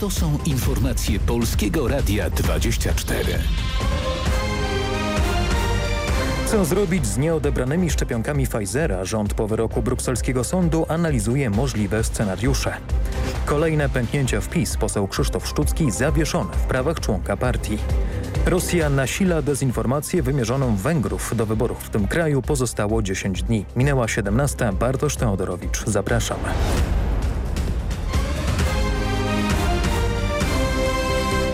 To są informacje Polskiego Radia 24. Co zrobić z nieodebranymi szczepionkami Pfizera? Rząd po wyroku brukselskiego sądu analizuje możliwe scenariusze. Kolejne pęknięcia w PiS. Poseł Krzysztof Szczucki zawieszony w prawach członka partii. Rosja nasila dezinformację wymierzoną Węgrów. Do wyborów w tym kraju pozostało 10 dni. Minęła 17. Bartosz Teodorowicz. Zapraszam.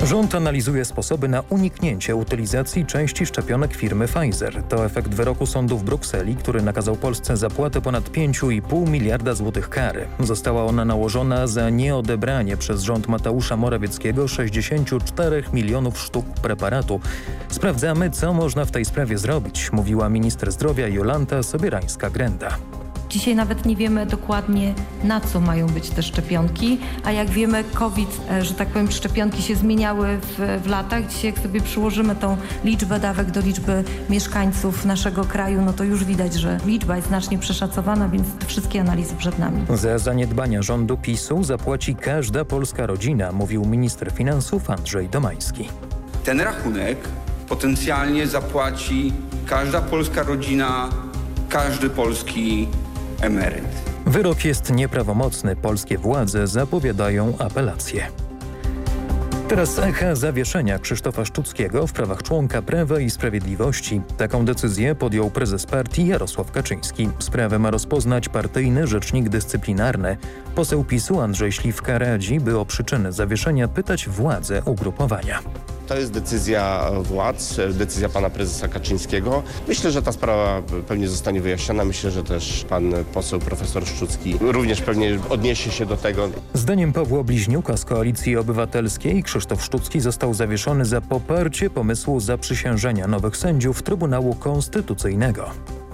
Rząd analizuje sposoby na uniknięcie utylizacji części szczepionek firmy Pfizer. To efekt wyroku sądu w Brukseli, który nakazał Polsce zapłatę ponad 5,5 miliarda złotych kary. Została ona nałożona za nieodebranie przez rząd Mateusza Morawieckiego 64 milionów sztuk preparatu. Sprawdzamy, co można w tej sprawie zrobić, mówiła minister zdrowia Jolanta Sobierańska-Grenda. Dzisiaj nawet nie wiemy dokładnie na co mają być te szczepionki, a jak wiemy COVID, e, że tak powiem szczepionki się zmieniały w, w latach. Dzisiaj jak sobie przyłożymy tą liczbę dawek do liczby mieszkańców naszego kraju, no to już widać, że liczba jest znacznie przeszacowana, więc wszystkie analizy przed nami. Za zaniedbania rządu PiSu zapłaci każda polska rodzina, mówił minister finansów Andrzej Domański. Ten rachunek potencjalnie zapłaci każda polska rodzina, każdy polski emeryt. Wyrok jest nieprawomocny. Polskie władze zapowiadają apelację. Teraz echa zawieszenia Krzysztofa Szczuckiego w prawach członka Prawa i Sprawiedliwości. Taką decyzję podjął prezes partii Jarosław Kaczyński. Sprawę ma rozpoznać partyjny rzecznik dyscyplinarny. Poseł PiSu Andrzej Śliwka radzi, by o przyczyny zawieszenia pytać władze ugrupowania. To jest decyzja władz, decyzja pana prezesa Kaczyńskiego. Myślę, że ta sprawa pewnie zostanie wyjaśniona. Myślę, że też pan poseł profesor Szczucki również pewnie odniesie się do tego. Zdaniem Pawła Bliźniuka z Koalicji Obywatelskiej Krzysztof Szczucki został zawieszony za poparcie pomysłu zaprzysiężenia nowych sędziów Trybunału Konstytucyjnego.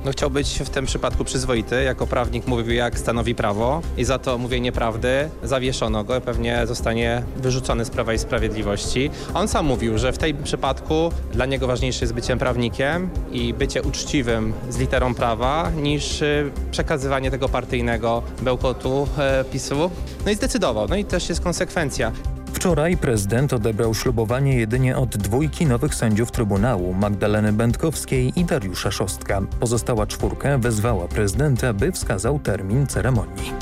No chciał być w tym przypadku przyzwoity, jako prawnik mówił jak stanowi prawo i za to mówienie prawdy zawieszono go, pewnie zostanie wyrzucony z Prawa i Sprawiedliwości. On sam mówił, że w tym przypadku dla niego ważniejsze jest bycie prawnikiem i bycie uczciwym z literą prawa niż y, przekazywanie tego partyjnego bełkotu e, PiSu. No i zdecydował, no i też jest konsekwencja. Wczoraj prezydent odebrał ślubowanie jedynie od dwójki nowych sędziów Trybunału Magdaleny Będkowskiej i Dariusza Szostka. Pozostała czwórka wezwała prezydenta, by wskazał termin ceremonii.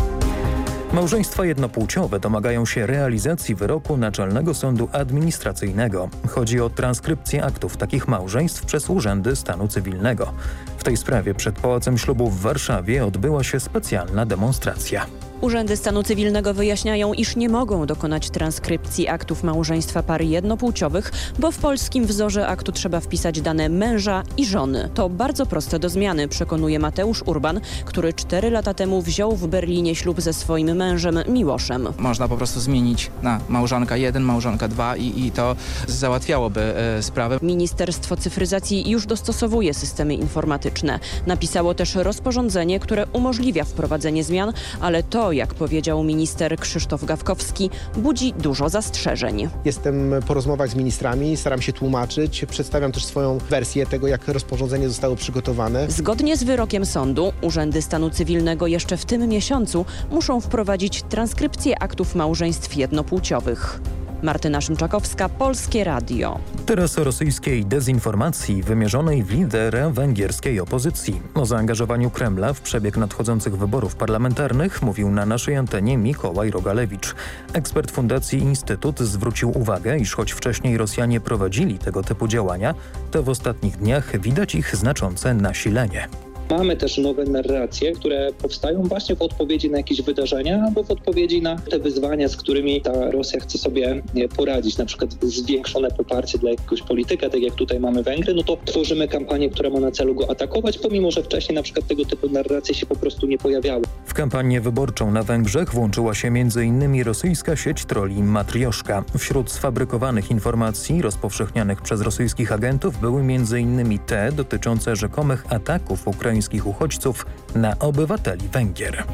Małżeństwa jednopłciowe domagają się realizacji wyroku Naczelnego Sądu Administracyjnego. Chodzi o transkrypcję aktów takich małżeństw przez urzędy stanu cywilnego. W tej sprawie przed Pałacem Ślubu w Warszawie odbyła się specjalna demonstracja. Urzędy stanu cywilnego wyjaśniają, iż nie mogą dokonać transkrypcji aktów małżeństwa par jednopłciowych, bo w polskim wzorze aktu trzeba wpisać dane męża i żony. To bardzo proste do zmiany, przekonuje Mateusz Urban, który cztery lata temu wziął w Berlinie ślub ze swoim mężem Miłoszem. Można po prostu zmienić na małżonka 1, małżonka 2 i, i to załatwiałoby e, sprawę. Ministerstwo Cyfryzacji już dostosowuje systemy informatyczne. Napisało też rozporządzenie, które umożliwia wprowadzenie zmian, ale to, jak powiedział minister Krzysztof Gawkowski, budzi dużo zastrzeżeń. Jestem po rozmowach z ministrami, staram się tłumaczyć, przedstawiam też swoją wersję tego, jak rozporządzenie zostało przygotowane. Zgodnie z wyrokiem sądu, urzędy stanu cywilnego jeszcze w tym miesiącu muszą wprowadzić transkrypcję aktów małżeństw jednopłciowych. Martyna Szymczakowska, Polskie Radio. Teraz o rosyjskiej dezinformacji wymierzonej w lidera węgierskiej opozycji. O zaangażowaniu Kremla w przebieg nadchodzących wyborów parlamentarnych mówił na naszej antenie Mikołaj Rogalewicz. Ekspert Fundacji Instytut zwrócił uwagę, iż choć wcześniej Rosjanie prowadzili tego typu działania, to w ostatnich dniach widać ich znaczące nasilenie. Mamy też nowe narracje, które powstają właśnie w odpowiedzi na jakieś wydarzenia albo w odpowiedzi na te wyzwania, z którymi ta Rosja chce sobie poradzić. Na przykład zwiększone poparcie dla jakiegoś polityka, tak jak tutaj mamy Węgry, no to tworzymy kampanię, która ma na celu go atakować, pomimo że wcześniej na przykład tego typu narracje się po prostu nie pojawiały. W kampanię wyborczą na Węgrzech włączyła się m.in. rosyjska sieć troli Matrioszka. Wśród sfabrykowanych informacji rozpowszechnianych przez rosyjskich agentów były m.in. te dotyczące rzekomych ataków ukraińskich ukraińskich uchodźców na obywateli Węgier.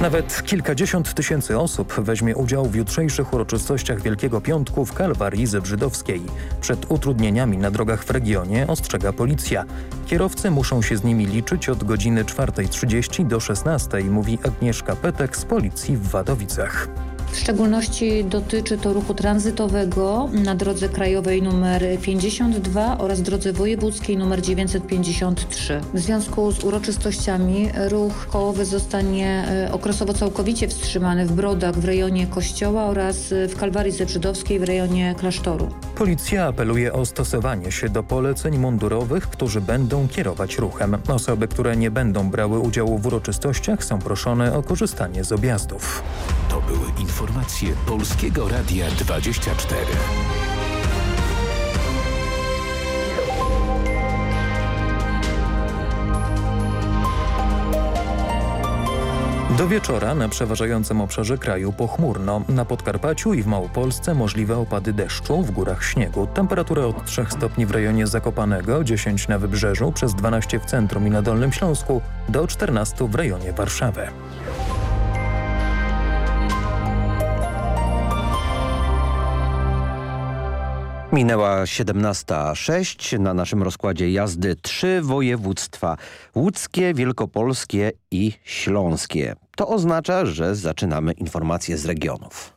Nawet kilkadziesiąt tysięcy osób weźmie udział w jutrzejszych uroczystościach Wielkiego Piątku w Kalwarii Zebrzydowskiej. Przed utrudnieniami na drogach w regionie ostrzega policja. Kierowcy muszą się z nimi liczyć od godziny 4.30 do 16.00, mówi Agnieszka Petek z policji w Wadowicach. W szczególności dotyczy to ruchu tranzytowego na drodze krajowej nr 52 oraz drodze wojewódzkiej nr 953. W związku z uroczystościami ruch kołowy zostanie e, okresowo całkowicie wstrzymany w Brodach w rejonie Kościoła oraz w Kalwarii Zebrzydowskiej w rejonie klasztoru. Policja apeluje o stosowanie się do poleceń mundurowych, którzy będą kierować ruchem. Osoby, które nie będą brały udziału w uroczystościach są proszone o korzystanie z objazdów. To były informacje Polskiego Radia 24. Do wieczora na przeważającym obszarze kraju pochmurno. Na Podkarpaciu i w Małopolsce możliwe opady deszczu, w górach śniegu. Temperatura od 3 stopni w rejonie Zakopanego, 10 na Wybrzeżu, przez 12 w centrum i na Dolnym Śląsku, do 14 w rejonie Warszawy. Minęła 17.06. Na naszym rozkładzie jazdy trzy województwa. Łódzkie, Wielkopolskie i Śląskie. To oznacza, że zaczynamy informacje z regionów.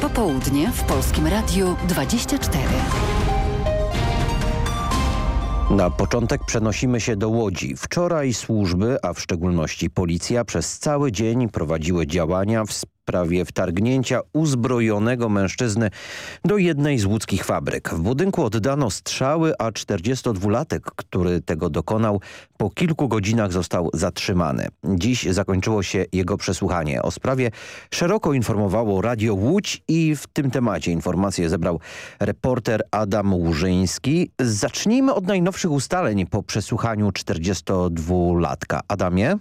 Popołudnie w Polskim Radiu 24. Na początek przenosimy się do Łodzi. Wczoraj służby, a w szczególności policja przez cały dzień prowadziły działania w sprawie wtargnięcia uzbrojonego mężczyzny do jednej z łódzkich fabryk. W budynku oddano strzały, a 42-latek, który tego dokonał, po kilku godzinach został zatrzymany. Dziś zakończyło się jego przesłuchanie. O sprawie szeroko informowało Radio Łódź i w tym temacie informacje zebrał reporter Adam Łużyński. Zacznijmy od najnowszych ustaleń po przesłuchaniu 42-latka. Adamie?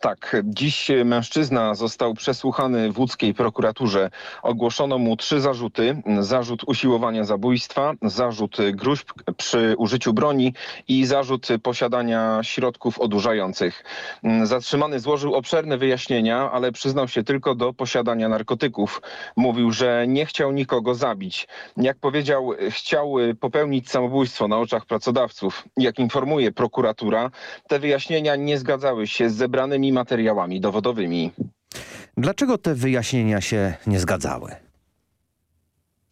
Tak, dziś mężczyzna został przesłuchany w łódzkiej prokuraturze. Ogłoszono mu trzy zarzuty. Zarzut usiłowania zabójstwa, zarzut gruźb przy użyciu broni i zarzut posiadania środków odurzających. Zatrzymany złożył obszerne wyjaśnienia, ale przyznał się tylko do posiadania narkotyków. Mówił, że nie chciał nikogo zabić. Jak powiedział, chciał popełnić samobójstwo na oczach pracodawców. Jak informuje prokuratura, te wyjaśnienia nie zgadzały się z zebranymi materiałami dowodowymi. Dlaczego te wyjaśnienia się nie zgadzały?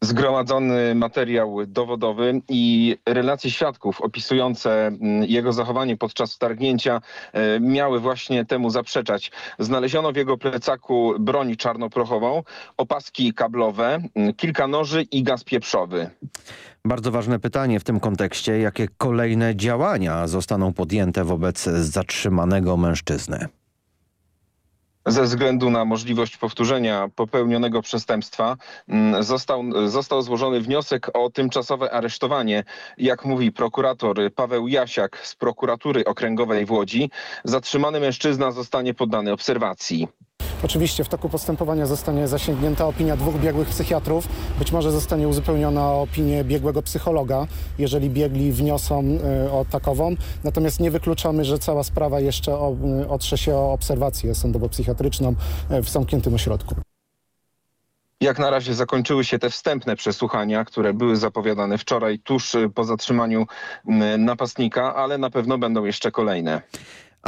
Zgromadzony materiał dowodowy i relacje świadków opisujące jego zachowanie podczas wtargnięcia miały właśnie temu zaprzeczać. Znaleziono w jego plecaku broń czarnoprochową, opaski kablowe, kilka noży i gaz pieprzowy. Bardzo ważne pytanie w tym kontekście. Jakie kolejne działania zostaną podjęte wobec zatrzymanego mężczyzny? Ze względu na możliwość powtórzenia popełnionego przestępstwa został, został złożony wniosek o tymczasowe aresztowanie. Jak mówi prokurator Paweł Jasiak z prokuratury okręgowej w Łodzi, zatrzymany mężczyzna zostanie poddany obserwacji. Oczywiście w toku postępowania zostanie zasięgnięta opinia dwóch biegłych psychiatrów. Być może zostanie uzupełniona o opinię biegłego psychologa, jeżeli biegli wniosą y, o takową. Natomiast nie wykluczamy, że cała sprawa jeszcze y, otrze się o obserwację sądowo-psychiatryczną y, w zamkniętym ośrodku. Jak na razie zakończyły się te wstępne przesłuchania, które były zapowiadane wczoraj tuż po zatrzymaniu napastnika, ale na pewno będą jeszcze kolejne.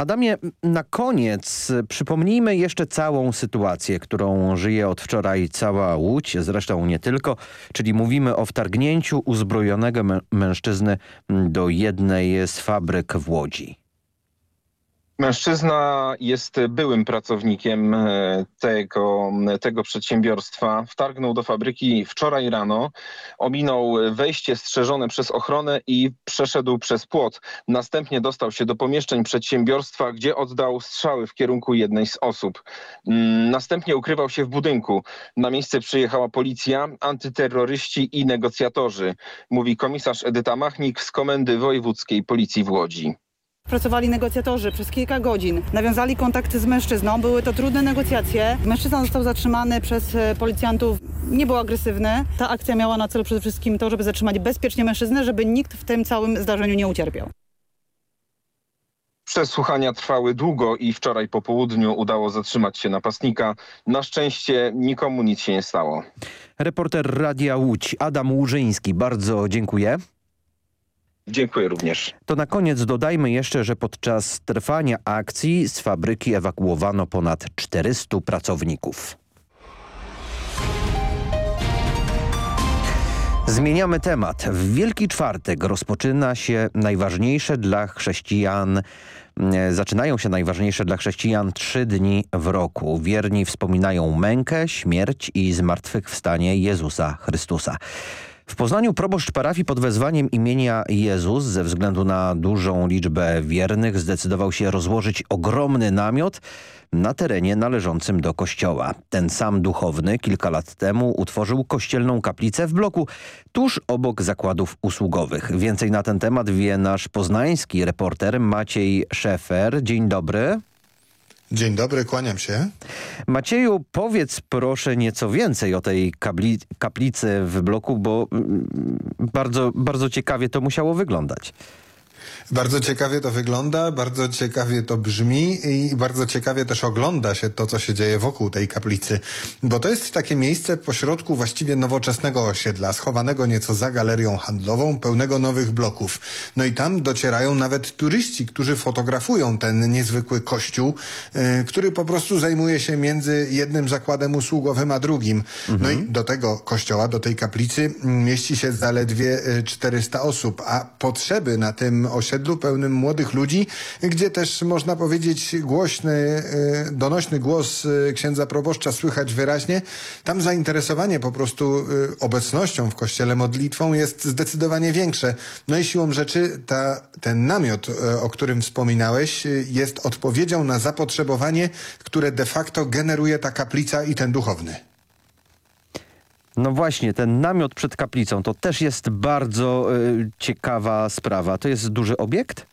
Adamie, na koniec przypomnijmy jeszcze całą sytuację, którą żyje od wczoraj cała Łódź, zresztą nie tylko, czyli mówimy o wtargnięciu uzbrojonego mężczyzny do jednej z fabryk w Łodzi. Mężczyzna jest byłym pracownikiem tego, tego przedsiębiorstwa. Wtargnął do fabryki wczoraj rano, ominął wejście strzeżone przez ochronę i przeszedł przez płot. Następnie dostał się do pomieszczeń przedsiębiorstwa, gdzie oddał strzały w kierunku jednej z osób. Następnie ukrywał się w budynku. Na miejsce przyjechała policja, antyterroryści i negocjatorzy, mówi komisarz Edyta Machnik z Komendy Wojewódzkiej Policji w Łodzi. Pracowali negocjatorzy przez kilka godzin, nawiązali kontakty z mężczyzną, były to trudne negocjacje. Mężczyzna został zatrzymany przez policjantów, nie był agresywny. Ta akcja miała na celu przede wszystkim to, żeby zatrzymać bezpiecznie mężczyznę, żeby nikt w tym całym zdarzeniu nie ucierpiał. Przesłuchania trwały długo i wczoraj po południu udało zatrzymać się napastnika. Na szczęście nikomu nic się nie stało. Reporter Radia Łódź Adam Łużyński, bardzo dziękuję. Dziękuję również. To na koniec dodajmy jeszcze, że podczas trwania akcji z fabryki ewakuowano ponad 400 pracowników. Zmieniamy temat. W Wielki Czwartek rozpoczyna się najważniejsze dla chrześcijan e, Zaczynają się najważniejsze dla chrześcijan trzy dni w roku. Wierni wspominają mękę, śmierć i zmartwychwstanie Jezusa Chrystusa. W Poznaniu proboszcz parafii pod wezwaniem imienia Jezus ze względu na dużą liczbę wiernych zdecydował się rozłożyć ogromny namiot na terenie należącym do kościoła. Ten sam duchowny kilka lat temu utworzył kościelną kaplicę w bloku tuż obok zakładów usługowych. Więcej na ten temat wie nasz poznański reporter Maciej Szefer. Dzień dobry. Dzień dobry, kłaniam się. Macieju, powiedz proszę nieco więcej o tej kaplicy w bloku, bo mm, bardzo, bardzo ciekawie to musiało wyglądać. Bardzo ciekawie to wygląda, bardzo ciekawie to brzmi i bardzo ciekawie też ogląda się to, co się dzieje wokół tej kaplicy. Bo to jest takie miejsce pośrodku właściwie nowoczesnego osiedla, schowanego nieco za galerią handlową, pełnego nowych bloków. No i tam docierają nawet turyści, którzy fotografują ten niezwykły kościół, yy, który po prostu zajmuje się między jednym zakładem usługowym a drugim. Mhm. No i do tego kościoła, do tej kaplicy mieści się zaledwie 400 osób, a potrzeby na tym osiedlu osiedlu pełnym młodych ludzi, gdzie też można powiedzieć głośny, e, donośny głos e, księdza proboszcza słychać wyraźnie. Tam zainteresowanie po prostu e, obecnością w kościele, modlitwą jest zdecydowanie większe. No i siłą rzeczy ta, ten namiot, o którym wspominałeś, jest odpowiedzią na zapotrzebowanie, które de facto generuje ta kaplica i ten duchowny. No właśnie, ten namiot przed kaplicą to też jest bardzo y, ciekawa sprawa. To jest duży obiekt?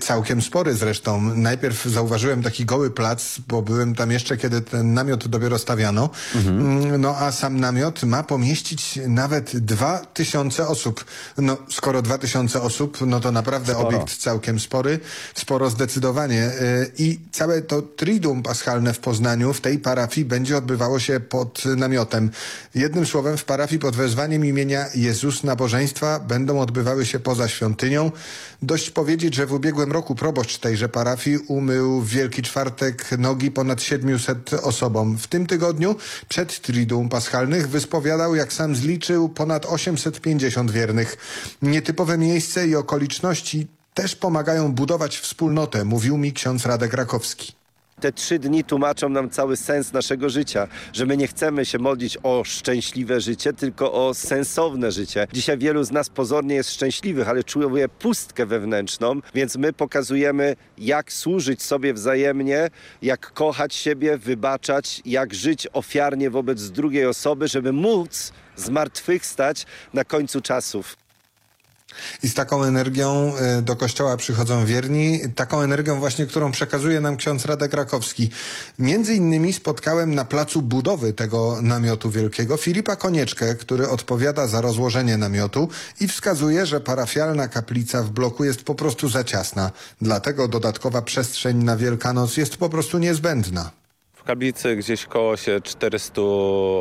Całkiem spory zresztą. Najpierw zauważyłem taki goły plac, bo byłem tam jeszcze, kiedy ten namiot dopiero stawiano. Mhm. No a sam namiot ma pomieścić nawet dwa tysiące osób. No skoro dwa tysiące osób, no to naprawdę sporo. obiekt całkiem spory. Sporo zdecydowanie. Y, I całe to triduum paschalne w Poznaniu, w tej parafii będzie odbywało się pod namiotem. Jednym słowem w parafii pod wezwaniem imienia Jezus nabożeństwa będą odbywały się poza świątynią. Dość powiedzieć, że w ubiegłym roku proboszcz tejże parafii umył w Wielki Czwartek nogi ponad 700 osobom. W tym tygodniu przed Triduum Paschalnych wyspowiadał, jak sam zliczył, ponad 850 wiernych. Nietypowe miejsce i okoliczności też pomagają budować wspólnotę, mówił mi ksiądz Radek Rakowski. Te trzy dni tłumaczą nam cały sens naszego życia, że my nie chcemy się modlić o szczęśliwe życie, tylko o sensowne życie. Dzisiaj wielu z nas pozornie jest szczęśliwych, ale czuje pustkę wewnętrzną, więc my pokazujemy, jak służyć sobie wzajemnie, jak kochać siebie, wybaczać, jak żyć ofiarnie wobec drugiej osoby, żeby móc zmartwychwstać na końcu czasów. I z taką energią e, do kościoła przychodzą wierni, taką energią właśnie, którą przekazuje nam ksiądz Radek Rakowski. Między innymi spotkałem na placu budowy tego namiotu wielkiego Filipa Konieczkę, który odpowiada za rozłożenie namiotu i wskazuje, że parafialna kaplica w bloku jest po prostu za ciasna. Dlatego dodatkowa przestrzeń na Wielkanoc jest po prostu niezbędna. Kablicy gdzieś koło się 400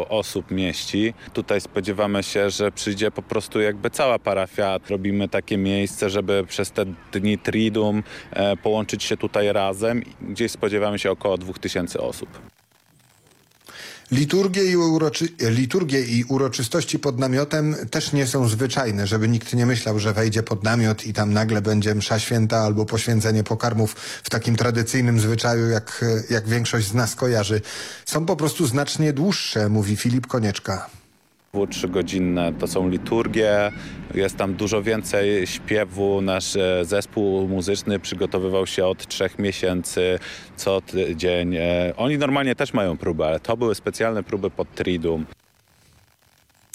osób mieści. Tutaj spodziewamy się, że przyjdzie po prostu jakby cała parafia. Robimy takie miejsce, żeby przez te dni Triduum e, połączyć się tutaj razem. Gdzieś spodziewamy się około 2000 osób. Liturgie i, uroczy... Liturgie i uroczystości pod namiotem też nie są zwyczajne, żeby nikt nie myślał, że wejdzie pod namiot i tam nagle będzie msza święta albo poświęcenie pokarmów w takim tradycyjnym zwyczaju, jak, jak większość z nas kojarzy. Są po prostu znacznie dłuższe, mówi Filip Konieczka trzygodzinne to są liturgie, jest tam dużo więcej śpiewu. Nasz e, zespół muzyczny przygotowywał się od trzech miesięcy co tydzień. E, oni normalnie też mają próby, ale to były specjalne próby pod Triduum.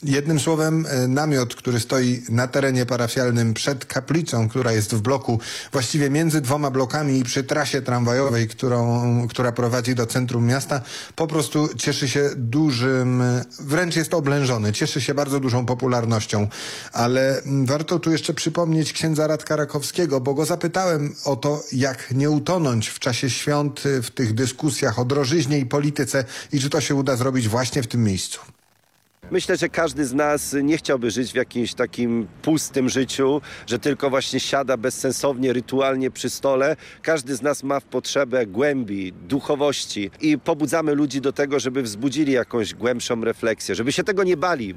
Jednym słowem, e, namiot, który stoi na terenie parafialnym przed kaplicą, która jest w bloku, właściwie między dwoma blokami i przy trasie tramwajowej, którą, która prowadzi do centrum miasta, po prostu cieszy się dużym, wręcz jest oblężony, cieszy się bardzo dużą popularnością. Ale warto tu jeszcze przypomnieć księdza Radka Rakowskiego, bo go zapytałem o to, jak nie utonąć w czasie świąt w tych dyskusjach o drożyźnie i polityce i czy to się uda zrobić właśnie w tym miejscu. Myślę, że każdy z nas nie chciałby żyć w jakimś takim pustym życiu, że tylko właśnie siada bezsensownie, rytualnie przy stole. Każdy z nas ma w potrzebę głębi, duchowości i pobudzamy ludzi do tego, żeby wzbudzili jakąś głębszą refleksję, żeby się tego nie bali.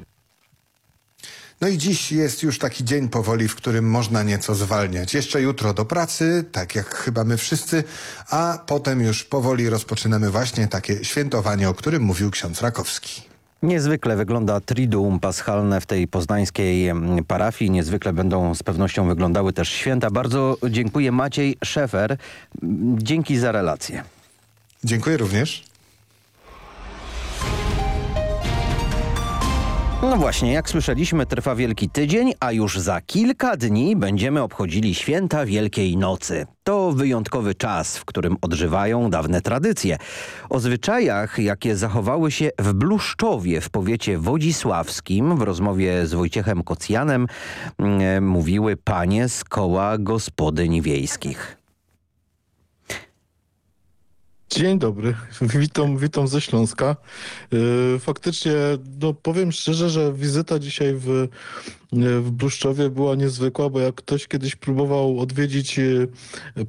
No i dziś jest już taki dzień powoli, w którym można nieco zwalniać. Jeszcze jutro do pracy, tak jak chyba my wszyscy, a potem już powoli rozpoczynamy właśnie takie świętowanie, o którym mówił ksiądz Rakowski. Niezwykle wygląda Triduum Paschalne w tej poznańskiej mm, parafii. Niezwykle będą z pewnością wyglądały też święta. Bardzo dziękuję Maciej Szefer. Dzięki za relację. Dziękuję również. No właśnie, jak słyszeliśmy, trwa Wielki Tydzień, a już za kilka dni będziemy obchodzili święta Wielkiej Nocy. To wyjątkowy czas, w którym odżywają dawne tradycje. O zwyczajach, jakie zachowały się w Bluszczowie w powiecie wodzisławskim w rozmowie z Wojciechem Kocjanem mm, mówiły panie z koła gospodyń wiejskich. Dzień dobry, witam, witam ze Śląska. Yy, Faktycznie, no powiem szczerze, że wizyta dzisiaj w, w Bluszczowie była niezwykła, bo jak ktoś kiedyś próbował odwiedzić yy,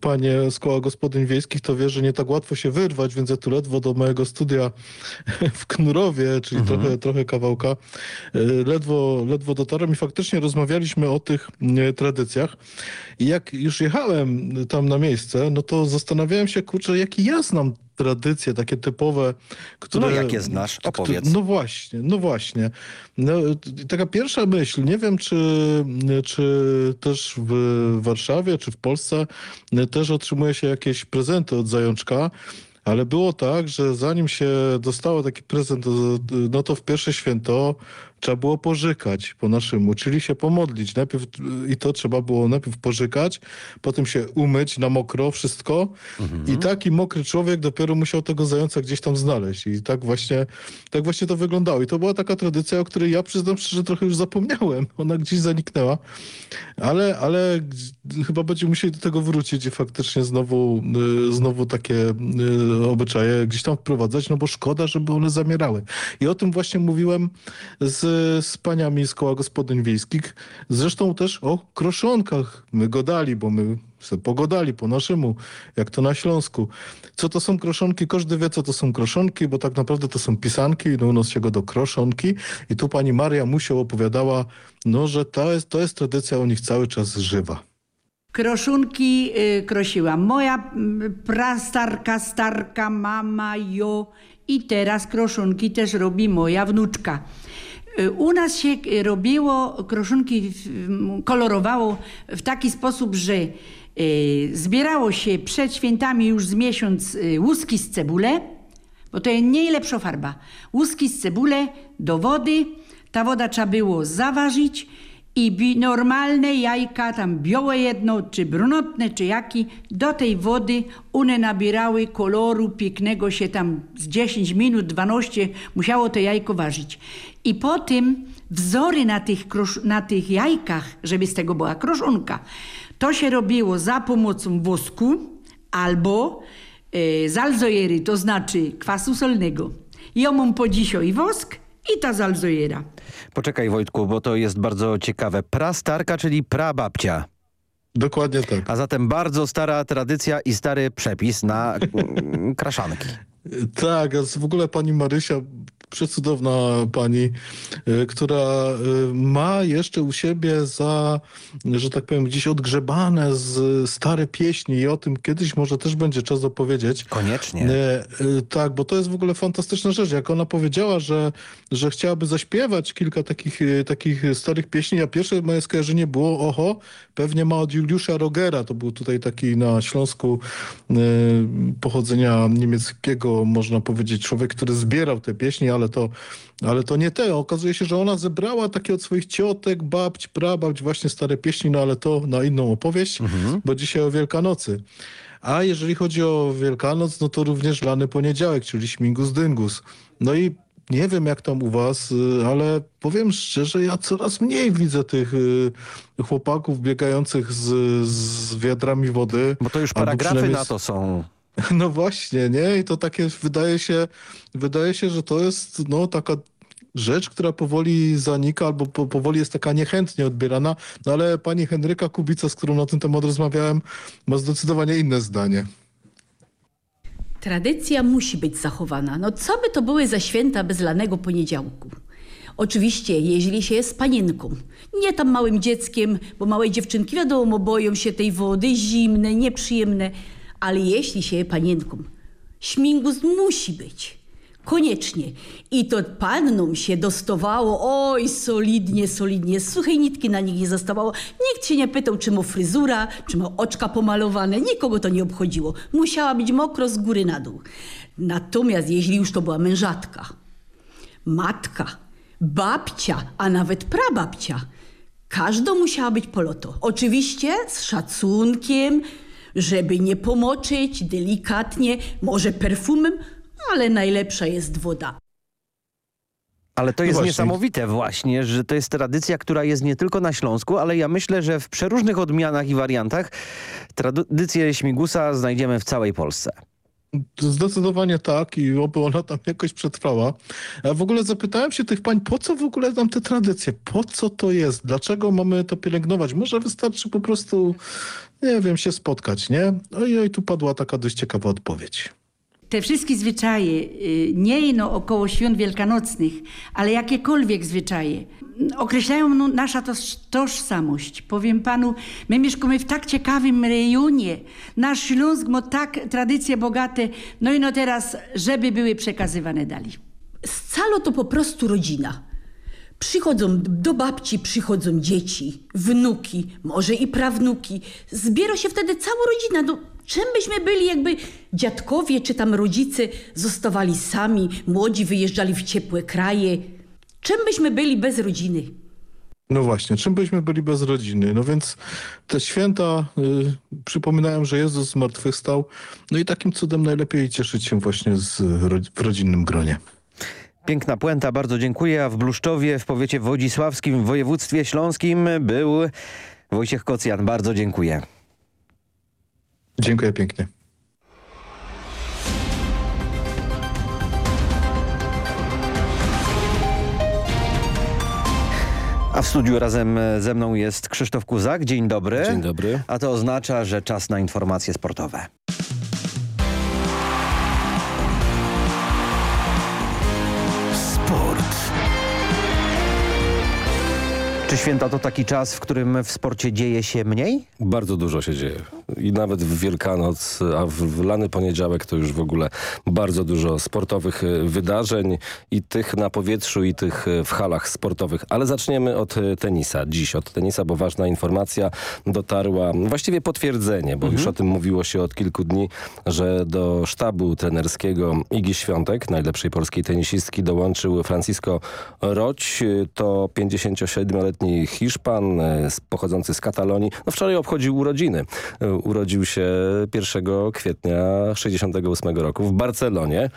panie z koła gospodyń wiejskich, to wie, że nie tak łatwo się wyrwać, więc ja tu ledwo do mojego studia w Knurowie, czyli trochę, trochę kawałka, yy, ledwo, ledwo dotarłem i faktycznie rozmawialiśmy o tych yy, tradycjach. I jak już jechałem tam na miejsce, no to zastanawiałem się, kurczę, jaki ja znam tradycje takie typowe, które... No jakie znasz? Opowiedz. No właśnie, no właśnie. No, taka pierwsza myśl, nie wiem czy, czy też w Warszawie, czy w Polsce też otrzymuje się jakieś prezenty od zajączka, ale było tak, że zanim się dostało taki prezent, no to w pierwsze święto trzeba było pożykać po naszemu, czyli się pomodlić. Najpierw i to trzeba było najpierw pożykać, potem się umyć na mokro wszystko i taki mokry człowiek dopiero musiał tego zająca gdzieś tam znaleźć. I tak właśnie, tak właśnie to wyglądało. I to była taka tradycja, o której ja przyznam szczerze trochę już zapomniałem. Ona gdzieś zaniknęła, ale, ale chyba będziemy musieli do tego wrócić i faktycznie znowu, y, znowu takie y, obyczaje gdzieś tam wprowadzać, no bo szkoda, żeby one zamierały. I o tym właśnie mówiłem z z paniami z koła gospodyń wiejskich. Zresztą też o kroszonkach my godali, bo my se pogodali po naszemu, jak to na Śląsku. Co to są kroszonki? Każdy wie, co to są kroszonki, bo tak naprawdę to są pisanki, no u nas się go do kroszonki. I tu pani Maria Musiał opowiadała, no, że to jest, to jest tradycja u nich cały czas żywa. Kroszunki y, krosiła moja y, prastarka, starka mama, jo i teraz kroszunki też robi moja wnuczka. U nas się robiło, kroszunki kolorowało w taki sposób, że zbierało się przed świętami już z miesiąc łuski z cebulę, bo to jest najlepsza farba. Łuski z cebulę do wody, ta woda trzeba było zaważyć i normalne jajka, tam białe jedno, czy brunatne, czy jaki, do tej wody one nabierały koloru pięknego się tam z 10 minut, 12 musiało to jajko ważyć. I po tym wzory na tych, na tych jajkach, żeby z tego była kroszonka, to się robiło za pomocą wosku albo e, zalzojery, to znaczy kwasu solnego. Mam po dzisiaj wosk i ta zalzojera. Poczekaj Wojtku, bo to jest bardzo ciekawe. Prastarka, czyli prababcia. Dokładnie tak. A zatem bardzo stara tradycja i stary przepis na kraszanki. Tak, a w ogóle pani Marysia przecudowna pani, y, która y, ma jeszcze u siebie za, że tak powiem, gdzieś odgrzebane z stare pieśni i o tym kiedyś może też będzie czas opowiedzieć. Koniecznie. Y, tak, bo to jest w ogóle fantastyczna rzecz. Jak ona powiedziała, że, że chciałaby zaśpiewać kilka takich, takich starych pieśni, a pierwsze moje skojarzenie było, oho, pewnie ma od Juliusza Rogera, to był tutaj taki na Śląsku pochodzenia niemieckiego, można powiedzieć, człowiek, który zbierał te pieśni, ale to, ale to nie te. Okazuje się, że ona zebrała takie od swoich ciotek, babć, prababć, właśnie stare pieśni, no ale to na inną opowieść, mhm. bo dzisiaj o Wielkanocy. A jeżeli chodzi o Wielkanoc, no to również lany poniedziałek, czyli śmigus dyngus. No i nie wiem jak tam u was, y, ale powiem szczerze, ja coraz mniej widzę tych y, chłopaków biegających z, z wiadrami wody. Bo to już paragrafy na to są. No właśnie, nie? I to takie wydaje się, wydaje się, że to jest no taka rzecz, która powoli zanika albo po, powoli jest taka niechętnie odbierana, no ale pani Henryka Kubica, z którą na ten temat rozmawiałem, ma zdecydowanie inne zdanie. Tradycja musi być zachowana. No co by to były za święta bez lanego poniedziałku? Oczywiście, jeśli się jest panienką, nie tam małym dzieckiem, bo małe dziewczynki wiadomo boją się tej wody, zimne, nieprzyjemne, ale jeśli się panienką, śmigus musi być. Koniecznie. I to pannom się dostawało, oj, solidnie, solidnie. Suchej nitki na nich nie zostawało. Nikt się nie pytał, czy ma fryzura, czy ma oczka pomalowane. Nikogo to nie obchodziło. Musiała być mokro z góry na dół. Natomiast jeśli już to była mężatka, matka, babcia, a nawet prababcia, każda musiała być poloto. Oczywiście z szacunkiem, żeby nie pomoczyć, delikatnie, może perfumem, ale najlepsza jest woda. Ale to No jest właśnie. niesamowite właśnie, że to jest tradycja, która jest nie tylko na Śląsku, ale ja myślę, że w przeróżnych odmianach i wariantach tradycję śmigusa znajdziemy w całej Polsce. Zdecydowanie tak i oby ona tam jakoś przetrwała. A w ogóle zapytałem się tych pań, po co w ogóle nam te tradycje? Po co to jest? Dlaczego mamy to pielęgnować? Może wystarczy po prostu, nie wiem, się spotkać, nie? I tu padła taka dość ciekawa odpowiedź. Te wszystkie zwyczaje, y, nie około świąt wielkanocnych, ale jakiekolwiek zwyczaje, m, określają no, nasza toż, tożsamość. Powiem panu, my mieszkamy w tak ciekawym rejonie. Nasz Śląsk ma tak tradycje bogate, no i no teraz, żeby były przekazywane dalej. Scalo to po prostu rodzina. Przychodzą do babci, przychodzą dzieci, wnuki, może i prawnuki. Zbiera się wtedy cała rodzina. No, czym byśmy byli, jakby dziadkowie czy tam rodzice zostawali sami, młodzi wyjeżdżali w ciepłe kraje? Czym byśmy byli bez rodziny? No właśnie, czym byśmy byli bez rodziny? No więc te święta y, przypominają, że Jezus zmartwychwstał. No i takim cudem najlepiej cieszyć się właśnie z, w rodzinnym gronie. Piękna puenta, bardzo dziękuję. A w Bluszczowie w powiecie wodzisławskim w województwie śląskim był Wojciech Kocjan. Bardzo dziękuję. Dziękuję pięknie. A w studiu razem ze mną jest Krzysztof Kuzak. Dzień dobry. Dzień dobry. A to oznacza, że czas na informacje sportowe. Sport. Czy święta to taki czas, w którym w sporcie dzieje się mniej? Bardzo dużo się dzieje. I nawet w Wielkanoc, a w, lany poniedziałek to już w ogóle bardzo dużo sportowych e, wydarzeń i tych na powietrzu i tych e, w halach sportowych. Ale zaczniemy od e, tenisa. Dziś od tenisa, bo ważna informacja dotarła, właściwie potwierdzenie, bo już o tym mówiło się od kilku dni, że do sztabu trenerskiego Igi Świątek, najlepszej polskiej tenisistki, dołączył Francisco Roć. To 57-letni Hiszpan pochodzący z Katalonii. No wczoraj obchodził urodziny. Urodził się 1 kwietnia 68 roku w Barcelonie, e,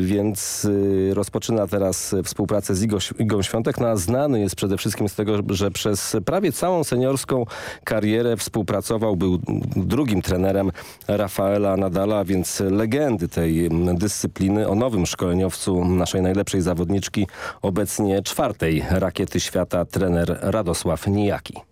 więc e, rozpoczyna teraz współpracę z Igą, Świątek. No a znany jest przede wszystkim z tego, że przez prawie całą seniorską karierę współpracował, był drugim trenerem Rafaela Nadala, więc legendy tej dyscypliny. O nowym szkoleniowcu naszej najlepszej zawodniczki, obecnie czwartej rakiety świata, trener Radosław Nijaki.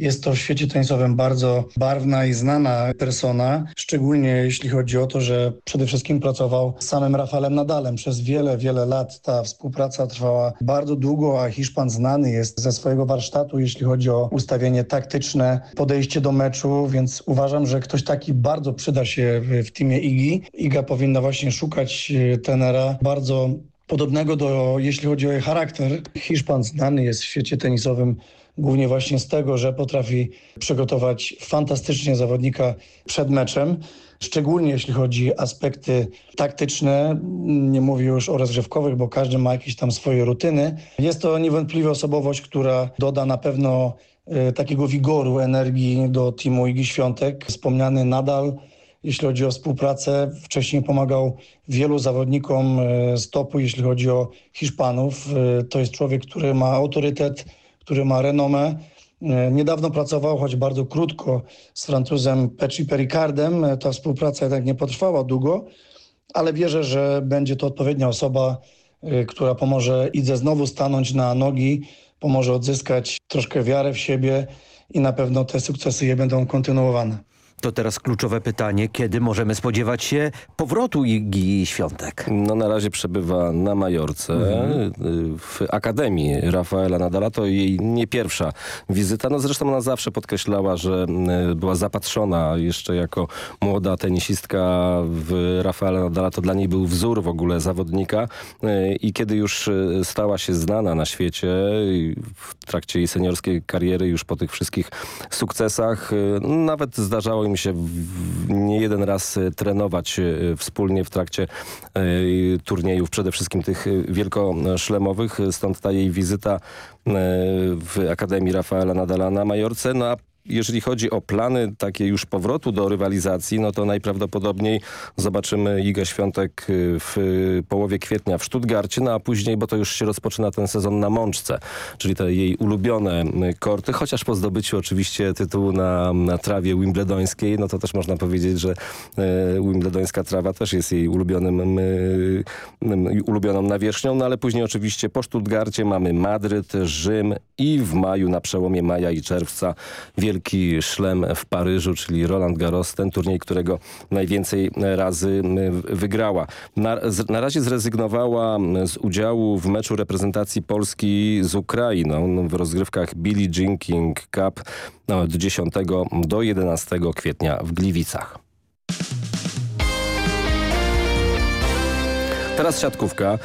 Jest to w świecie tenisowym bardzo barwna i znana persona, szczególnie jeśli chodzi o to, że przede wszystkim pracował z samym Rafaelem Nadalem. Przez wiele, wiele lat ta współpraca trwała bardzo długo, a Hiszpan znany jest ze swojego warsztatu, jeśli chodzi o ustawienie taktyczne, podejście do meczu, więc uważam, że ktoś taki bardzo przyda się w, teamie Igi. Iga powinna właśnie szukać e, tenera bardzo podobnego do, jeśli chodzi o jej charakter. Hiszpan znany jest w świecie tenisowym głównie właśnie z tego, że potrafi przygotować fantastycznie zawodnika przed meczem. Szczególnie jeśli chodzi o aspekty taktyczne, nie mówię już o rozgrzewkowych, bo każdy ma jakieś tam swoje rutyny. Jest to niewątpliwie osobowość, która doda na pewno e, takiego wigoru, energii do teamu Igi Świątek. Wspomniany nadal jeśli chodzi o współpracę. Wcześniej pomagał wielu zawodnikom e, z topu, jeśli chodzi o Hiszpanów. E, To jest człowiek, który ma autorytet, który ma renomę. E, Niedawno pracował, choć bardzo krótko, z Francuzem Pecci Pericardem. E, Ta współpraca jednak nie potrwała długo, ale wierzę, że będzie to odpowiednia osoba y, która pomoże Idze znowu stanąć na nogi, pomoże odzyskać troszkę wiarę w siebie i na pewno te sukcesy je będą kontynuowane. To teraz kluczowe pytanie, kiedy możemy spodziewać się powrotu Igi Świątek? No na razie przebywa na Majorce Mhm. w Akademii Rafaela Nadala. To jej nie pierwsza wizyta. No zresztą ona zawsze podkreślała, że y, była zapatrzona jeszcze jako młoda tenisistka w Rafaela Nadala. To dla niej był wzór w ogóle zawodnika Y, i kiedy już y, stała się znana na świecie w trakcie jej seniorskiej kariery, już po tych wszystkich sukcesach, nawet zdarzało im się w- nie jeden raz y, trenować y, wspólnie w trakcie y, turniejów, przede wszystkim tych wielkoszlemowych. Stąd ta jej wizyta w Akademii Rafaela Nadala na Majorce. No a jeżeli chodzi o plany takie już powrotu do rywalizacji, no to najprawdopodobniej zobaczymy Igę Świątek y, w połowie kwietnia w Stuttgarcie, no a później, bo to już się rozpoczyna ten sezon na Mączce, czyli te jej ulubione y, korty, chociaż po zdobyciu oczywiście tytułu na, na trawie wimbledońskiej, no to też można powiedzieć, że y, wimbledońska trawa też jest jej ulubionym, ulubioną nawierzchnią, no ale później oczywiście po Stuttgarcie mamy Madryt, Rzym i w maju, na przełomie maja i czerwca wielki szlem w Paryżu, czyli Roland Garros, ten turniej, którego najwięcej razy wygrała. Na, na razie zrezygnowała z udziału w meczu reprezentacji Polski z Ukrainą w rozgrywkach Billie Jean King Cup no, od 10 do 11 kwietnia w Gliwicach. Teraz siatkówka.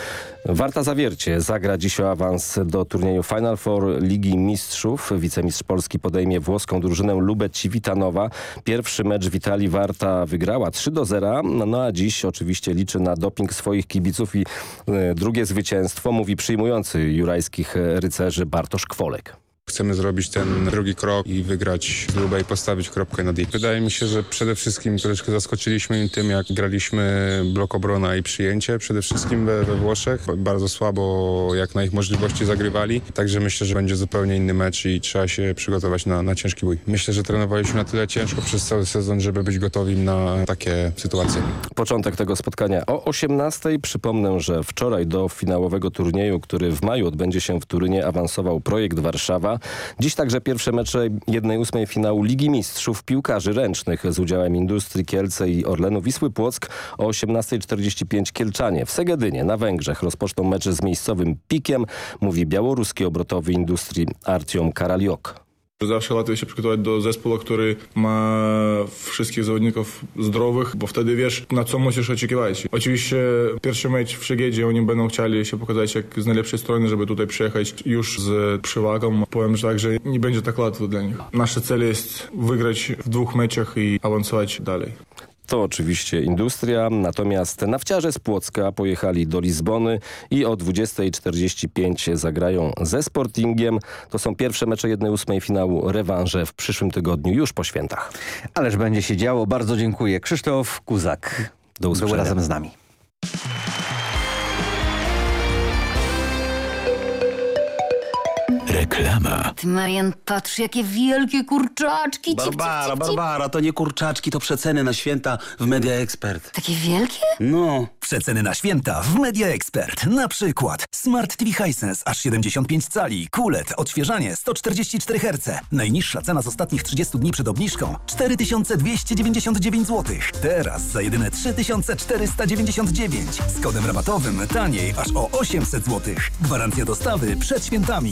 Warta Zawiercie zagra dziś o awans do turnieju Final Four Ligi Mistrzów. Wicemistrz Polski podejmie włoską drużynę Lubet Civitanowa. Pierwszy mecz Witali Warta wygrała 3 do 0, no a dziś oczywiście liczy na doping swoich kibiców i e, drugie zwycięstwo mówi przyjmujący jurajskich e, rycerzy Bartosz Kwolek. Chcemy zrobić ten drugi krok i wygrać z i postawić kropkę nad i. Wydaje mi się, że przede wszystkim troszeczkę zaskoczyliśmy im tym, jak graliśmy blok obrona i przyjęcie. Przede wszystkim we, we Włoszech. Bardzo słabo jak na ich możliwości zagrywali. Także myślę, że będzie zupełnie inny mecz i trzeba się przygotować na, na ciężki bój. Myślę, że trenowaliśmy na tyle ciężko przez cały sezon, żeby być gotowi na takie sytuacje. Początek tego spotkania o 18. Przypomnę, że wczoraj do finałowego turnieju, który w maju odbędzie się w Turynie, awansował projekt Warszawa. Dziś także pierwsze mecze 1-8 finału Ligi Mistrzów Piłkarzy Ręcznych z udziałem Industrii Kielce i Orlenu Wisły Płock o 18.45 Kielczanie. W Segedynie na Węgrzech rozpoczną mecze z miejscowym Pikiem, mówi białoruski obrotowy Industrii Artiom Karaliok. Zawsze łatwiej się przygotować do zespołu, który ma wszystkich zawodników zdrowych, bo wtedy wiesz, na co musisz oczekiwać. Oczywiście pierwszy mecz w Szegiedzie oni będą chcieli się pokazać jak z najlepszej strony, żeby tutaj przyjechać już z przewagą. Powiem że tak, że nie będzie tak łatwo dla nich. Nasze cel jest wygrać w dwóch meczach i awansować dalej. To oczywiście Industria, natomiast nafciarze z Płocka pojechali do Lizbony i o 20.45 zagrają ze Sportingiem. To są pierwsze mecze 1-8 finału rewanże w przyszłym tygodniu, już po świętach. Ależ będzie się działo. Bardzo dziękuję. Krzysztof Kuzak Do był razem z nami. Reklama. Ty, Marian, patrz, jakie wielkie kurczaczki. Cip, Barbara, cip, cip. Barbara, to nie kurczaczki, to przeceny na święta w Media Expert. Takie wielkie? No. Przeceny na święta w Media Expert. Na przykład Smart TV Hisense aż 75 cali, QLED, odświeżanie 144 Hz. Najniższa cena z ostatnich 30 dni przed obniżką 4299 zł. Teraz za jedyne 3499. Z kodem rabatowym taniej aż o 800 zł. Gwarancja dostawy przed świętami.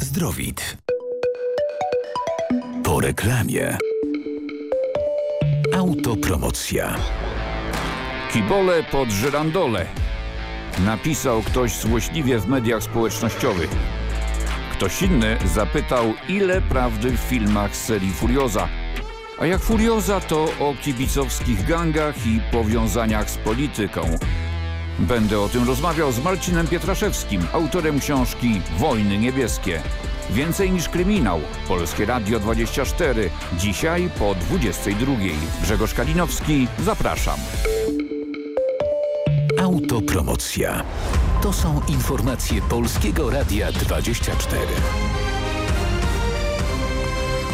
Zdrowit. Po reklamie. Autopromocja. Kibole pod żyrandole. Napisał ktoś złośliwie w mediach społecznościowych. Ktoś inny zapytał, ile prawdy w filmach serii Furioza. A jak Furioza to o kibicowskich gangach i powiązaniach z polityką. Będę o tym rozmawiał z Marcinem Pietraszewskim, autorem książki Wojny Niebieskie. Więcej niż kryminał. Polskie Radio 24. Dzisiaj po 22. Grzegorz Kalinowski, zapraszam. Autopromocja. To są informacje Polskiego Radia 24.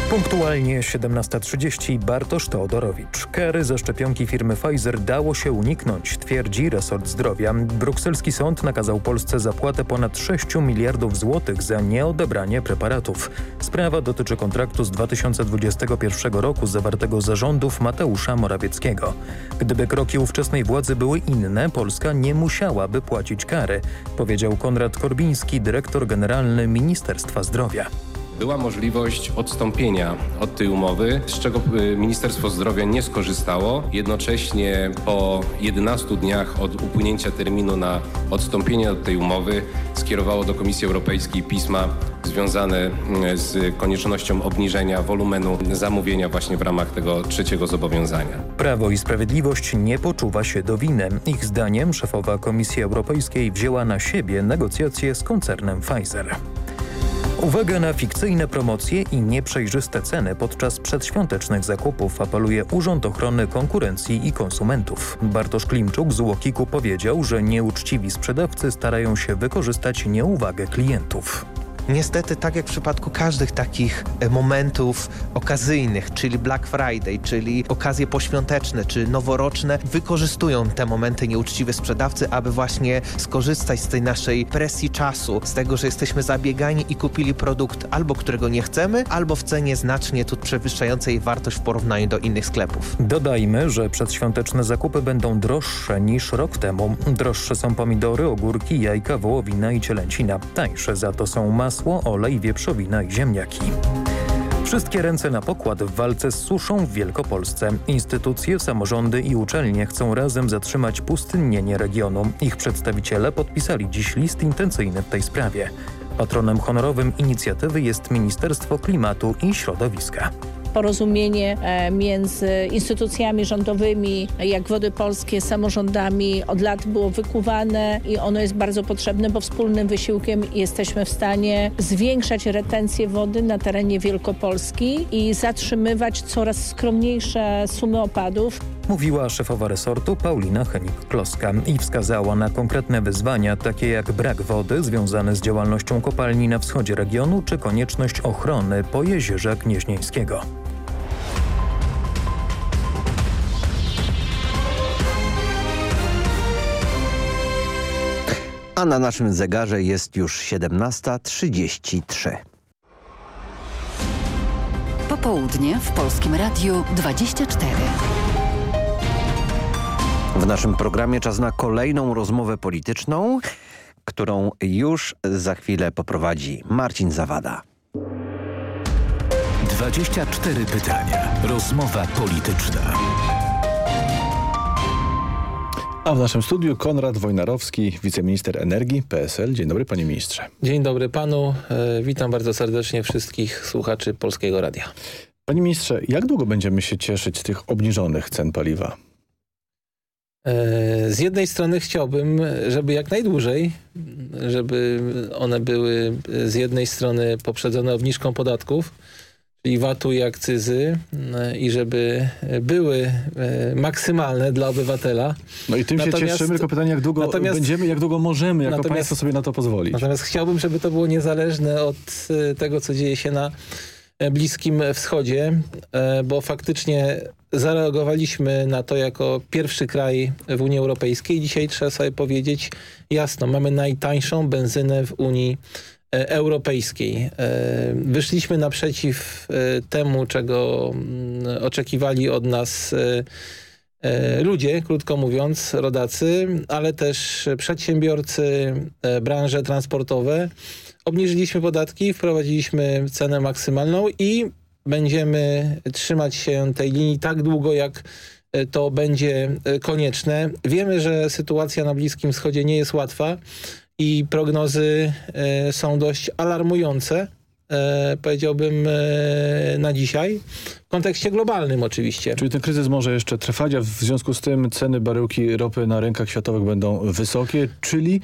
Punktualnie 17.30 Bartosz Teodorowicz. Kary ze szczepionki firmy Pfizer dało się uniknąć, twierdzi resort zdrowia. Brukselski sąd nakazał Polsce zapłatę ponad 6 miliardów złotych za nieodebranie preparatów. Sprawa dotyczy kontraktu z 2021 roku zawartego zarządów Mateusza Morawieckiego. Gdyby kroki ówczesnej władzy były inne, Polska nie musiałaby płacić kary, powiedział Konrad Korbiński, dyrektor generalny Ministerstwa Zdrowia była możliwość odstąpienia od tej umowy, z czego y, Ministerstwo Zdrowia nie skorzystało. Jednocześnie po 11 dniach od upłynięcia terminu na odstąpienie od tej umowy skierowało do Komisji Europejskiej pisma związane y, z koniecznością obniżenia wolumenu zamówienia właśnie w ramach tego trzeciego zobowiązania. Prawo i Sprawiedliwość nie poczuwa się do winy. Ich zdaniem szefowa Komisji Europejskiej wzięła na siebie negocjacje z koncernem Pfizer. Uwaga na fikcyjne promocje i nieprzejrzyste ceny podczas przedświątecznych zakupów apeluje Urząd Ochrony Konkurencji i Konsumentów. Bartosz Klimczuk z Łokiku powiedział, że nieuczciwi sprzedawcy starają się wykorzystać nieuwagę klientów. Niestety, tak jak w przypadku każdych takich e, momentów okazyjnych, czyli Black Friday, czyli okazje poświąteczne czy noworoczne, wykorzystują te momenty nieuczciwe sprzedawcy, aby właśnie skorzystać z tej naszej presji czasu, z tego, że jesteśmy zabiegani i kupili produkt albo którego nie chcemy, albo w cenie znacznie tu przewyższającej wartość w porównaniu do innych sklepów. Dodajmy, że przedświąteczne zakupy będą droższe niż rok temu. Droższe są pomidory, ogórki, jajka, wołowina i cielęcina. Tańsze za to są masy masło, olej, wieprzowina i ziemniaki. Wszystkie ręce na pokład w walce z suszą w Wielkopolsce. Instytucje, samorządy i uczelnie chcą razem zatrzymać pustynnienie regionu. Ich przedstawiciele podpisali dziś list intencyjny w tej sprawie. Patronem honorowym inicjatywy jest Ministerstwo Klimatu i Środowiska porozumienie e, między instytucjami rządowymi, jak Wody Polskie, samorządami od lat było wykuwane i ono jest bardzo potrzebne, bo wspólnym wysiłkiem jesteśmy w stanie zwiększać retencję wody na terenie Wielkopolski i zatrzymywać coraz skromniejsze sumy opadów. Mówiła szefowa resortu Paulina Henik-Kloska i wskazała na konkretne wyzwania, takie jak brak wody związany z działalnością kopalni na wschodzie regionu czy konieczność ochrony po jeziorze Gnieźnieńskiego. A na naszym zegarze jest już 17.33. Popołudnie w Polskim Radiu 24. W naszym programie czas na kolejną rozmowę polityczną, którą już za chwilę poprowadzi Marcin Zawada. 24 pytania. Rozmowa polityczna. A w naszym studiu Konrad Wojnarowski, wiceminister energii PSL. Dzień dobry panie ministrze. Dzień dobry panu. E, witam bardzo serdecznie wszystkich słuchaczy Polskiego Radia. Panie ministrze, jak długo będziemy się cieszyć z tych obniżonych cen paliwa? E, z jednej strony chciałbym, żeby jak najdłużej, żeby one były z jednej strony poprzedzone obniżką podatków, czyli VAT-u i akcyzy e, i żeby były e, maksymalne dla obywatela. No i tym natomiast, się cieszymy, tylko pytanie jak długo będziemy, jak długo możemy jako państwo sobie na to pozwolić. Natomiast chciałbym, żeby to było niezależne od tego, co dzieje się na Bliskim Wschodzie, bo faktycznie zareagowaliśmy na to jako pierwszy kraj w Unii Europejskiej. Dzisiaj trzeba sobie powiedzieć jasno, mamy najtańszą benzynę w Unii Europejskiej. E, wyszliśmy naprzeciw e, temu, czego mm, oczekiwali od nas ludzie, krótko mówiąc, rodacy, ale też przedsiębiorcy, branże transportowe. Obniżyliśmy podatki, wprowadziliśmy cenę maksymalną i będziemy trzymać się tej linii tak długo, jak e, to będzie e, konieczne. Wiemy, że sytuacja na Bliskim Wschodzie nie jest łatwa i prognozy e, są dość alarmujące. e, powiedziałbym, e, na dzisiaj. W kontekście globalnym oczywiście. Czyli ten kryzys może jeszcze trwać, a w związku z tym ceny baryłki ropy na rynkach światowych będą wysokie, czyli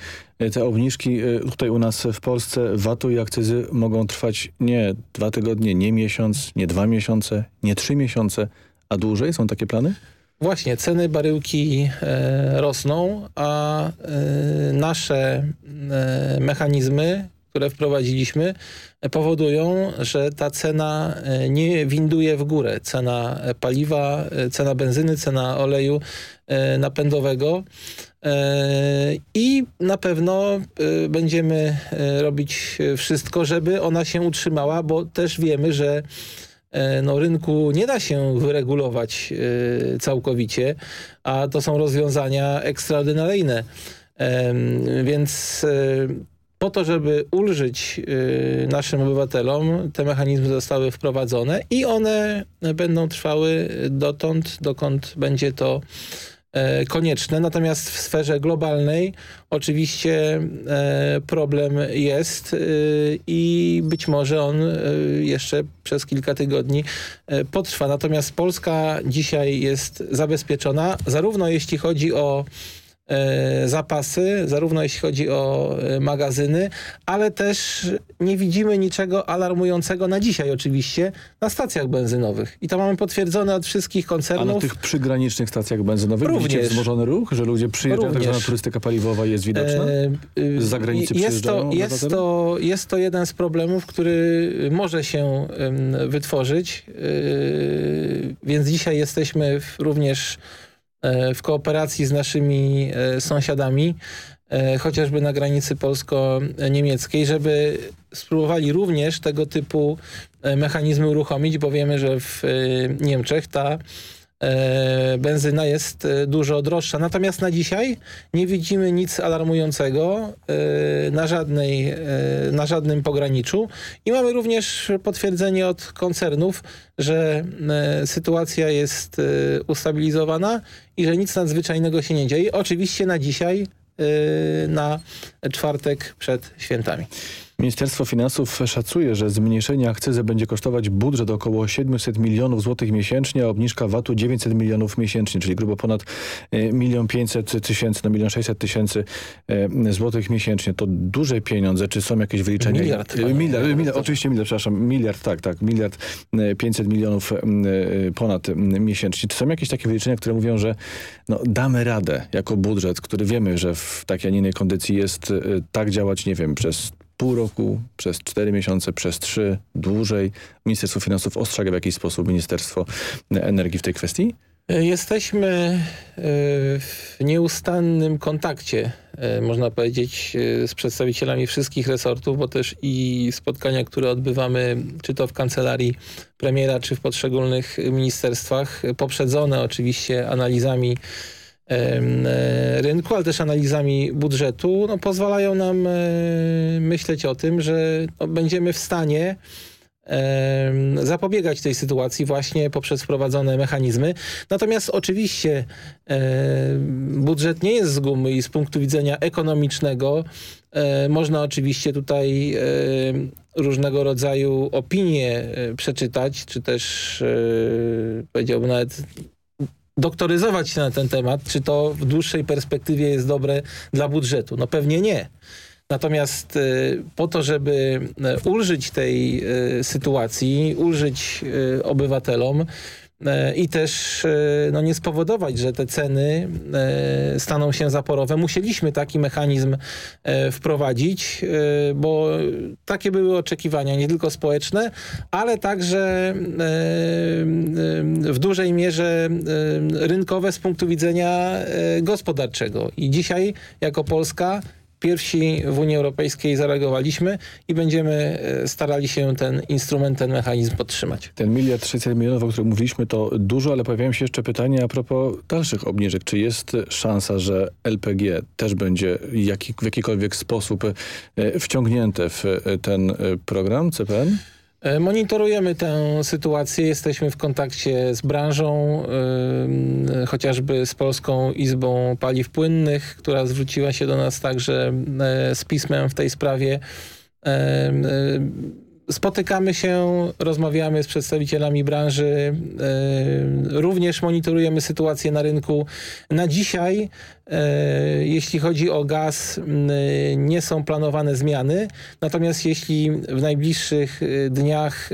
te obniżki tutaj u nas w Polsce VAT-u i akcyzy mogą trwać nie dwa tygodnie, nie miesiąc, nie dwa miesiące, nie trzy miesiące, a dłużej? Są takie plany? Właśnie, ceny baryłki e, rosną, a e, nasze e, mechanizmy, które wprowadziliśmy, powodują, że ta cena nie winduje w górę. Cena paliwa, cena benzyny, cena oleju napędowego. I na pewno będziemy robić wszystko, żeby ona się utrzymała, bo też wiemy, że no, rynku nie da się wyregulować całkowicie, a to są rozwiązania ekstraordynaryjne. Więc po to, żeby ulżyć naszym obywatelom, te mechanizmy zostały wprowadzone i one będą trwały dotąd, dokąd będzie to e, konieczne. Natomiast w sferze globalnej oczywiście e, problem jest y, i być może on jeszcze przez kilka tygodni e, potrwa. Natomiast Polska dzisiaj jest zabezpieczona, zarówno jeśli chodzi o E, zapasy, zarówno jeśli chodzi o e, magazyny, ale też nie widzimy niczego alarmującego na dzisiaj oczywiście na stacjach benzynowych. I to mamy potwierdzone od wszystkich koncernów. A na tych przygranicznych stacjach benzynowych Również. wzmożony ruch, że ludzie przyjeżdżają, tak zwana turystyka paliwowa jest widoczna? E, z zagranicy jest to, jest, to, jest to jeden z problemów, który może się wytworzyć, więc dzisiaj jesteśmy również E, w kooperacji z naszymi e, sąsiadami, e, chociażby na granicy polsko-niemieckiej, żeby spróbowali również tego typu mechanizmy uruchomić, bo wiemy, że w Niemczech ta E, benzyna jest e, dużo droższa. Natomiast na dzisiaj nie widzimy nic alarmującego e, na, żadnej, na żadnym pograniczu i mamy również potwierdzenie od koncernów, że sytuacja jest ustabilizowana i że nic nadzwyczajnego się nie dzieje. Oczywiście na dzisiaj na czwartek przed świętami. Ministerstwo Finansów szacuje, że zmniejszenie akcyzy będzie kosztować budżet około 700 milionów złotych miesięcznie, a obniżka VAT-u 900 milionów miesięcznie, czyli grubo ponad 1 500 tysięcy, no 1 600 tysięcy e, złotych miesięcznie. To duże pieniądze. Czy są jakieś wyliczenia? Miliard. E, miliard, miliard oczywiście miliard, przepraszam. Miliard, tak, tak. Miliard 500 e, milionów ponad miesięcznie. Czy są jakieś takie wyliczenia, które mówią, że no, damy radę jako budżet, który wiemy, że w takiej, a nie innej kondycji jest tak działać, nie wiem, przez pół roku, przez cztery miesiące, przez trzy, dłużej. Ministerstwo Finansów ostrzega w jakiś sposób Ministerstwo Energii w tej kwestii? Jesteśmy e, w nieustannym kontakcie, e, można powiedzieć, e, z przedstawicielami wszystkich resortów, bo też i spotkania, które odbywamy, czy to w kancelarii premiera, czy w poszczególnych ministerstwach, poprzedzone oczywiście analizami E, rynku, ale też analizami budżetu, no, pozwalają nam e, myśleć o tym, że no, będziemy w stanie zapobiegać tej sytuacji właśnie poprzez wprowadzone mechanizmy. Natomiast oczywiście budżet nie jest z gumy i z punktu widzenia ekonomicznego e, można oczywiście tutaj różnego rodzaju opinie przeczytać, czy też powiedziałbym nawet doktoryzować się na ten temat, czy to w dłuższej perspektywie jest dobre dla budżetu. No pewnie nie. Natomiast y, po to, żeby y, ulżyć tej y, sytuacji, ulżyć obywatelom, E, i też e, no, nie spowodować, że te ceny e, staną się zaporowe. Musieliśmy taki mechanizm wprowadzić, bo takie były oczekiwania, nie tylko społeczne, ale także w dużej mierze rynkowe z punktu widzenia gospodarczego. I dzisiaj jako Polska pierwsi w Unii Europejskiej zareagowaliśmy i będziemy e, starali się ten instrument, ten mechanizm podtrzymać. Ten miliard 600 milionów, o którym mówiliśmy, to dużo, ale pojawiają się jeszcze pytania a propos dalszych obniżek. Czy jest szansa, że LPG też będzie jaki, w jakikolwiek sposób e, wciągnięte w e, ten program CPN? E, monitorujemy tę sytuację, jesteśmy w kontakcie z branżą, yy, chociażby z Polską Izbą Paliw Płynnych, która zwróciła się do nas także yy, z pismem w tej sprawie. Spotykamy się, rozmawiamy z przedstawicielami branży, również monitorujemy sytuację na rynku. Na dzisiaj, jeśli chodzi o gaz, nie są planowane zmiany, natomiast jeśli w najbliższych dniach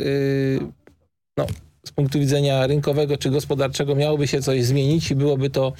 no, z punktu widzenia rynkowego czy gospodarczego miałoby się coś zmienić i byłoby to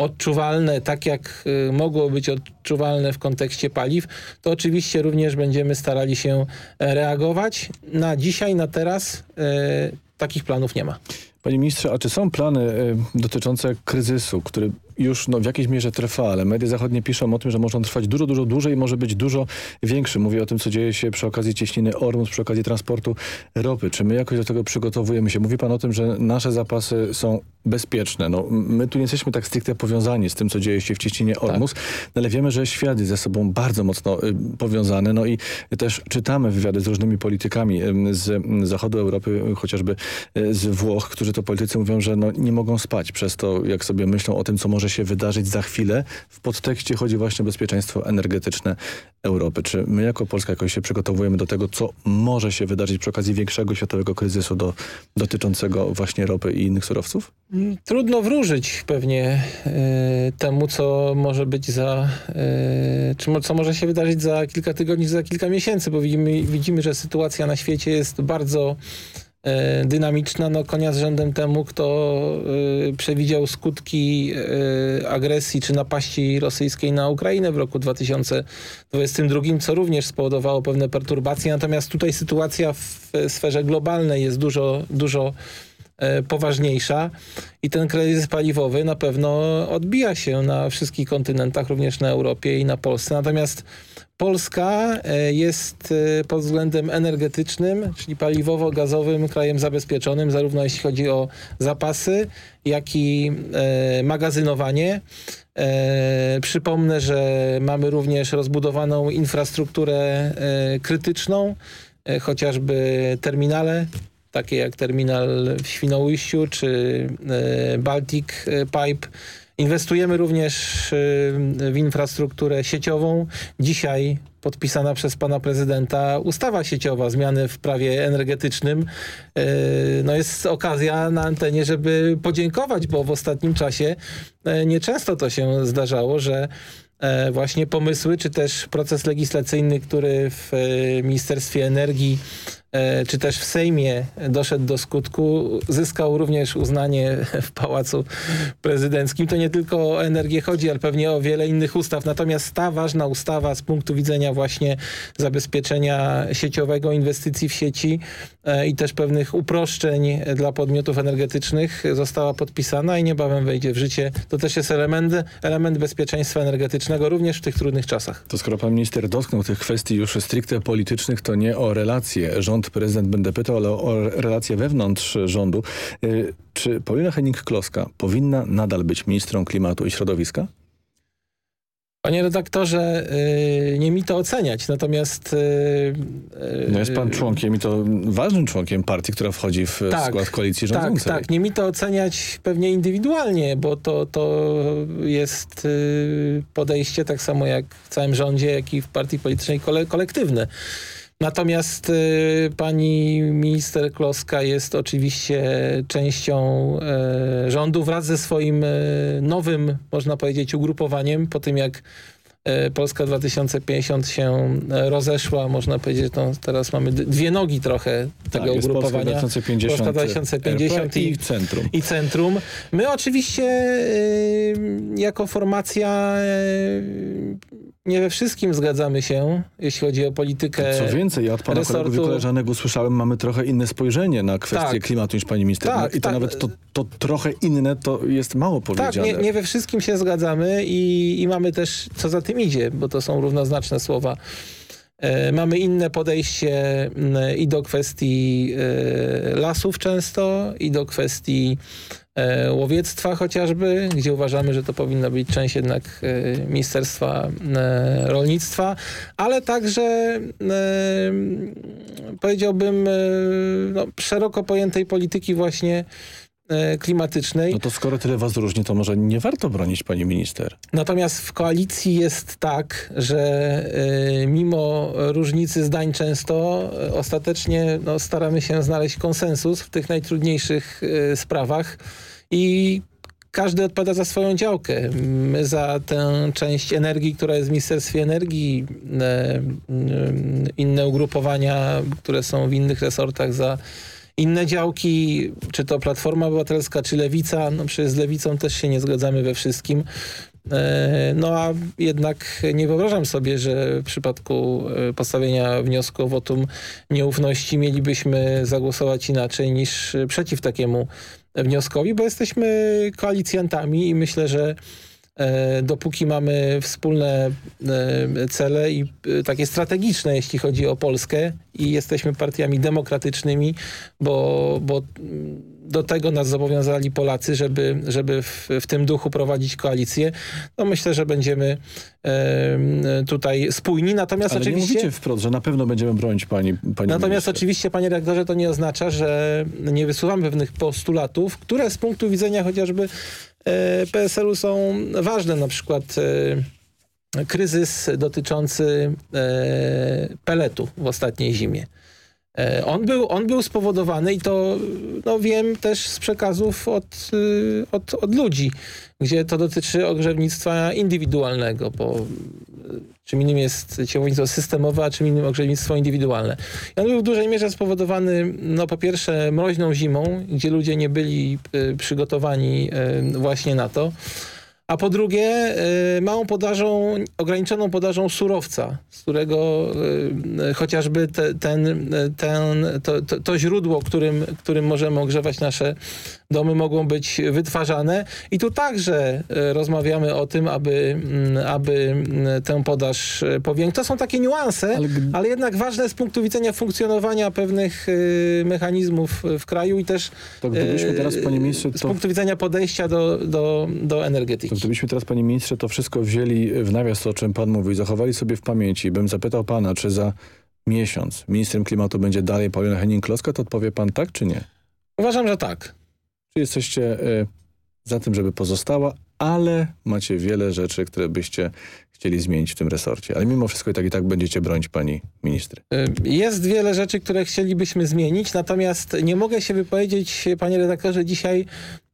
odczuwalne, tak jak y, mogło być odczuwalne w kontekście paliw, to oczywiście również będziemy starali się e, reagować. Na dzisiaj, na teraz e, takich planów nie ma. Panie ministrze, a czy są plany y, dotyczące kryzysu, który już no, w jakiejś mierze trwa, ale media zachodnie piszą o tym, że może on trwać dużo, dużo dłużej i może być dużo większy. Mówię o tym, co dzieje się przy okazji cieśniny Ormus, przy okazji transportu ropy. Czy my jakoś do tego przygotowujemy się? Mówi pan o tym, że nasze zapasy są bezpieczne. No, my tu nie jesteśmy tak stricte powiązani z tym, co dzieje się w cieśninie Ormus, tak. ale wiemy, że świat jest ze sobą bardzo mocno y, powiązany. No i też czytamy wywiady z różnymi politykami y, z zachodu Europy, chociażby y, z Włoch, którzy to politycy mówią, że no, nie mogą spać przez to, jak sobie myślą o tym, co może się wydarzyć za chwilę. W podtekście chodzi właśnie o bezpieczeństwo energetyczne Europy. Czy my jako Polska jakoś się przygotowujemy do tego, co może się wydarzyć przy okazji większego światowego kryzysu do, dotyczącego właśnie ropy i innych surowców? Mm, trudno wróżyć pewnie y, temu, co może być za, y, czy co może się wydarzyć za kilka tygodni, za kilka miesięcy, bo widzimy, widzimy że sytuacja na świecie jest bardzo dynamiczna, no konia z rzędem temu, kto y, przewidział skutki y, agresji czy napaści rosyjskiej na Ukrainę w roku 2022, co również spowodowało pewne perturbacje. Natomiast tutaj sytuacja w sferze globalnej jest dużo, dużo poważniejsza i ten kryzys paliwowy na pewno odbija się na wszystkich kontynentach, również na Europie i na Polsce. Natomiast Polska e, jest e, pod względem energetycznym, czyli paliwowo-gazowym krajem zabezpieczonym, zarówno jeśli chodzi o zapasy, jak i e, magazynowanie. Przypomnę, że mamy również rozbudowaną infrastrukturę krytyczną, chociażby terminale, takie jak terminal w Świnoujściu czy Baltic Pipe, Inwestujemy również y, w infrastrukturę sieciową. Dzisiaj podpisana przez pana prezydenta ustawa sieciowa, zmiany w prawie energetycznym. Y, no jest okazja na antenie, żeby podziękować, bo w ostatnim czasie y, nieczęsto to się zdarzało, że e, właśnie pomysły, czy też proces legislacyjny, który w Ministerstwie Energii czy też w Sejmie doszedł do skutku, zyskał również uznanie w Pałacu Prezydenckim. To nie tylko o energię chodzi, ale pewnie o wiele innych ustaw. Natomiast ta ważna ustawa z punktu widzenia właśnie zabezpieczenia sieciowego, inwestycji w sieci e, i też pewnych uproszczeń dla podmiotów energetycznych została podpisana i niebawem wejdzie w życie. To też jest element, element bezpieczeństwa energetycznego również w tych trudnych czasach. To skoro pan minister dotknął tych kwestii już stricte politycznych, to nie o relacje rząd rząd, prezydent będę pytał, ale o relacje wewnątrz rządu. Y, czy Paulina Henning-Kloska powinna nadal być ministrą klimatu i środowiska? Panie redaktorze, yy, nie mi to oceniać, natomiast... Yy, no jest pan członkiem i to ważnym członkiem partii, która wchodzi w tak, skład koalicji tak, rządzącej. Tak, tak. Nie mi to oceniać pewnie indywidualnie, bo to, to jest podejście tak samo jak w całym rządzie, jak i w partii politycznej kole kolektywne. Natomiast y, pani minister Kloska jest oczywiście częścią y, rządu wraz ze swoim y, nowym, można powiedzieć, ugrupowaniem po tym jak E, Polska 2050 się rozeszła, można powiedzieć, no teraz mamy dwie nogi trochę tego tak, ugrupowania. Polska 2050, Polska 2050 i, i, centrum. i centrum. My oczywiście y, jako formacja y, nie we wszystkim zgadzamy się, jeśli chodzi o politykę Co więcej, ja od pana resortu... kolegów koleżanek usłyszałem, mamy trochę inne spojrzenie na kwestię tak. klimatu niż pani minister. Tak, I to tak. nawet to, to trochę inne to jest mało powiedziane. Tak, nie, nie we wszystkim się zgadzamy i, i mamy też, co za tym idzie, bo to są równoznaczne słowa. E, mamy inne podejście i do kwestii e, lasów często, i do kwestii e, łowiectwa chociażby, gdzie uważamy, że to powinna być część jednak Ministerstwa Rolnictwa, ale także powiedziałbym no, szeroko pojętej polityki właśnie klimatycznej. No to skoro tyle was różni, to może nie warto bronić pani minister. Natomiast w koalicji jest tak, że e, mimo różnicy zdań często e, ostatecznie no, staramy się znaleźć konsensus w tych najtrudniejszych sprawach i każdy odpowiada za swoją działkę. My za tę część energii, która jest w Ministerstwie Energii, inne ugrupowania, które są w innych resortach za inne działki, czy to Platforma Obywatelska, czy Lewica, no przecież z Lewicą też się nie zgadzamy we wszystkim. E, no a jednak nie wyobrażam sobie, że w przypadku e, postawienia wniosku o wotum nieufności mielibyśmy zagłosować inaczej niż przeciw takiemu wnioskowi, bo jesteśmy koalicjantami i myślę, że dopóki mamy wspólne e, cele i e, takie strategiczne, jeśli chodzi o Polskę i jesteśmy partiami demokratycznymi, bo, bo do tego nas zobowiązali Polacy, żeby, żeby w, w tym duchu prowadzić koalicję. No myślę, że będziemy e, tutaj spójni. Natomiast Ale oczywiście... nie mówicie wprost, że na pewno będziemy bronić pani, pani Natomiast minister. oczywiście, panie rektorze, to nie oznacza, że nie wysuwamy pewnych postulatów, które z punktu widzenia chociażby e, PSL-u są ważne. Na przykład e, kryzys dotyczący e, peletu w ostatniej zimie. E, on był, on był spowodowany i to no, wiem też z przekazów od, y, od, od ludzi, gdzie to dotyczy ogrzewnictwa indywidualnego, bo y, czym innym jest ciepłownictwo systemowe, a czym innym ogrzewnictwo indywidualne. I on był w dużej mierze spowodowany no, po pierwsze mroźną zimą, gdzie ludzie nie byli y, przygotowani właśnie na to a po drugie y, małą podażą, ograniczoną podażą surowca, z którego y, chociażby te, ten, ten, to, to, to, źródło, którym, którym możemy ogrzewać nasze domy mogą być wytwarzane. I tu także y, rozmawiamy o tym, aby, mm, aby tę podaż powiększyć. To są takie niuanse, ale, ale, jednak ważne z punktu widzenia funkcjonowania pewnych mechanizmów w kraju i też to gdybyśmy teraz, panie ministrze, to... z punktu widzenia podejścia do, do, do energetyki. Gdybyśmy teraz, panie ministrze, to wszystko wzięli w nawias, o czym pan mówił, zachowali sobie w pamięci, bym zapytał pana, czy za miesiąc ministrem klimatu będzie dalej Paulina Henning-Kloska, to odpowie pan tak, czy nie? Uważam, że tak. Czy jesteście y, za tym, żeby pozostała, ale macie wiele rzeczy, które byście chcieli zmienić w tym resorcie. Ale mimo wszystko i tak i tak będziecie bronić pani ministry. Jest wiele rzeczy, które chcielibyśmy zmienić, natomiast nie mogę się wypowiedzieć, panie redaktorze, dzisiaj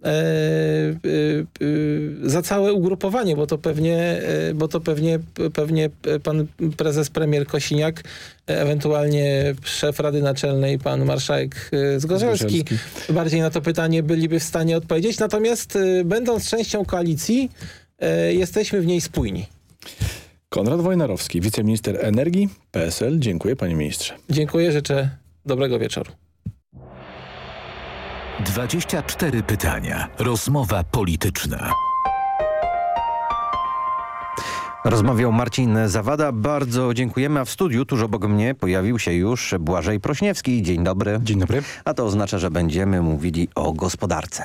e, e, za całe ugrupowanie, bo to pewnie, bo to pewnie, pewnie pan prezes premier Kosiniak, ewentualnie szef Rady Naczelnej, pan marszałek Zgorzelski, Zgorzelski, bardziej na to pytanie byliby w stanie odpowiedzieć. Natomiast będąc częścią koalicji, jesteśmy w niej spójni. Konrad Wojnarowski, wiceminister energii, PSL. Dziękuję panie ministrze. Dziękuję, życzę dobrego wieczoru. 24 pytania. Rozmowa polityczna. Rozmawiał Marcin Zawada. Bardzo dziękujemy. A w studiu tuż obok mnie pojawił się już Błażej Prośniewski. Dzień dobry. Dzień dobry. A to oznacza, że będziemy mówili o gospodarce.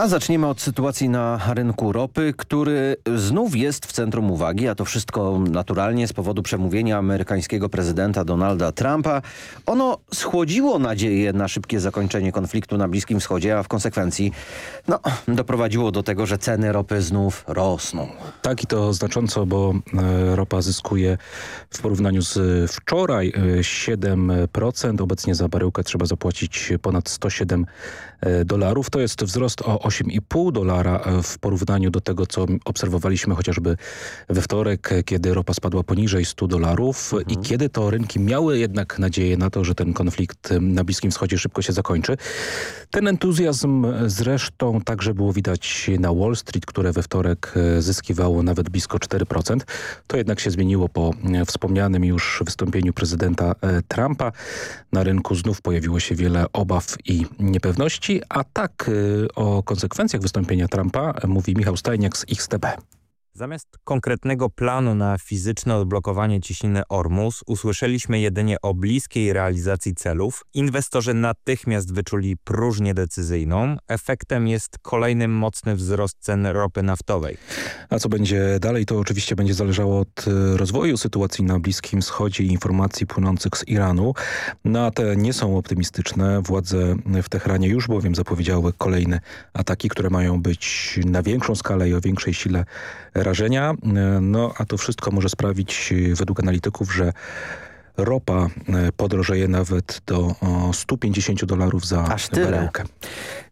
A zaczniemy od sytuacji na rynku ropy, który znów jest w centrum uwagi, a to wszystko naturalnie z powodu przemówienia amerykańskiego prezydenta Donalda Trumpa. Ono schłodziło nadzieję na szybkie zakończenie konfliktu na Bliskim Wschodzie, a w konsekwencji no, doprowadziło do tego, że ceny ropy znów rosną. Tak i to znacząco, bo e, ropa zyskuje w porównaniu z wczoraj 7%. Obecnie za baryłkę trzeba zapłacić ponad 107 e, dolarów. To jest wzrost o 8,5 dolara e, w porównaniu do tego, co obserwowaliśmy chociażby we wtorek, kiedy ropa spadła poniżej 100 dolarów mhm. i kiedy to rynki miały jednak nadzieję na to, że ten konflikt na Bliskim Wschodzie szybko się zakończy. Ten entuzjazm zresztą także było widać na Wall Street, które we wtorek e, zyskiwało nawet blisko 4%. To jednak się zmieniło po e, wspomnianym już wystąpieniu prezydenta Trumpa. Na rynku znów pojawiło się wiele obaw i niepewności, a tak o konsekwencjach wystąpienia Trumpa mówi Michał Stajniak z XTB. Zamiast konkretnego planu na fizyczne odblokowanie ciśniny Ormus usłyszeliśmy jedynie o bliskiej realizacji celów. Inwestorzy natychmiast wyczuli próżnię decyzyjną. Efektem jest kolejny mocny wzrost cen ropy naftowej. A co będzie dalej, to oczywiście będzie zależało od e, rozwoju sytuacji na Bliskim Wschodzie i informacji płynących z Iranu. No a te nie są optymistyczne. Władze w Teheranie już bowiem zapowiedziały kolejne ataki, które mają być na większą skalę i o większej sile rażenia. No a to wszystko może sprawić według analityków, że ropa podrożeje nawet do 150 dolarów za Aż tyle.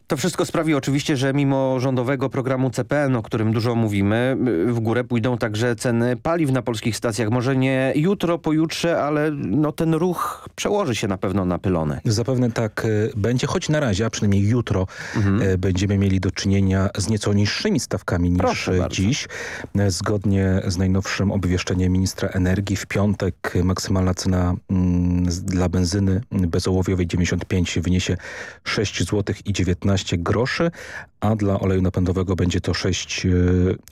To wszystko sprawi oczywiście, że mimo rządowego programu CPN, o którym dużo mówimy, w górę pójdą także ceny paliw na polskich stacjach. Może nie jutro, pojutrze, ale no ten ruch przełoży się na pewno na pylony. Zapewne tak e, będzie, choć na razie, a przynajmniej jutro mhm. będziemy mieli do czynienia z nieco niższymi stawkami niż Proszę dziś. Bardzo. Zgodnie z najnowszym obwieszczeniem ministra energii w piątek maksymalna cena mm, dla benzyny bezołowiowej 95 wyniesie 6 zł i 19 15 groszy, a dla oleju napędowego będzie to 6,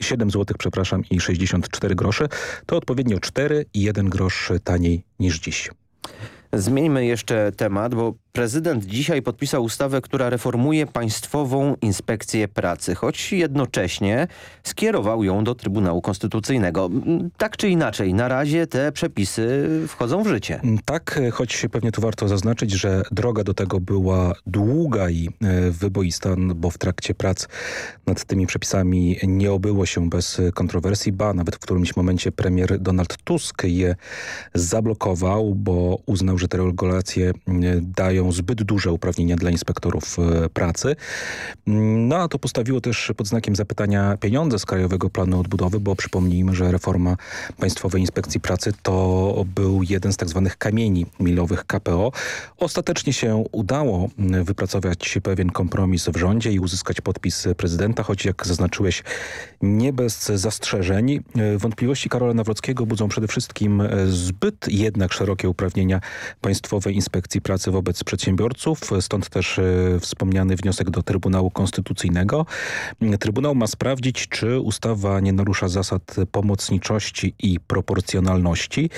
7 zł przepraszam, i 64 groszy. To odpowiednio 4 i 1 grosz taniej niż dziś. Zmieńmy jeszcze temat, bo prezydent dzisiaj podpisał ustawę, która reformuje Państwową Inspekcję Pracy, choć jednocześnie skierował ją do Trybunału Konstytucyjnego. Tak czy inaczej, na razie te przepisy wchodzą w życie. Tak, choć pewnie tu warto zaznaczyć, że droga do tego była długa i e, wyboista, bo w trakcie prac nad tymi przepisami nie obyło się bez kontrowersji, ba nawet w którymś momencie premier Donald Tusk je zablokował, bo uznał, że te regulacje dają zbyt duże uprawnienia dla inspektorów e, pracy. No a to postawiło też pod znakiem zapytania pieniądze z Krajowego Planu Odbudowy, bo przypomnijmy, że reforma Państwowej Inspekcji Pracy to był jeden z tak zwanych kamieni milowych KPO. Ostatecznie się udało wypracować pewien kompromis w rządzie i uzyskać podpis prezydenta, choć jak zaznaczyłeś nie bez zastrzeżeń. E, wątpliwości Karola Nawrockiego budzą przede wszystkim e, zbyt jednak szerokie uprawnienia Państwowej Inspekcji Pracy wobec przedsiębiorców, stąd też e, wspomniany wniosek do Trybunału Konstytucyjnego. Trybunał ma sprawdzić, czy ustawa nie narusza zasad pomocniczości i proporcjonalności.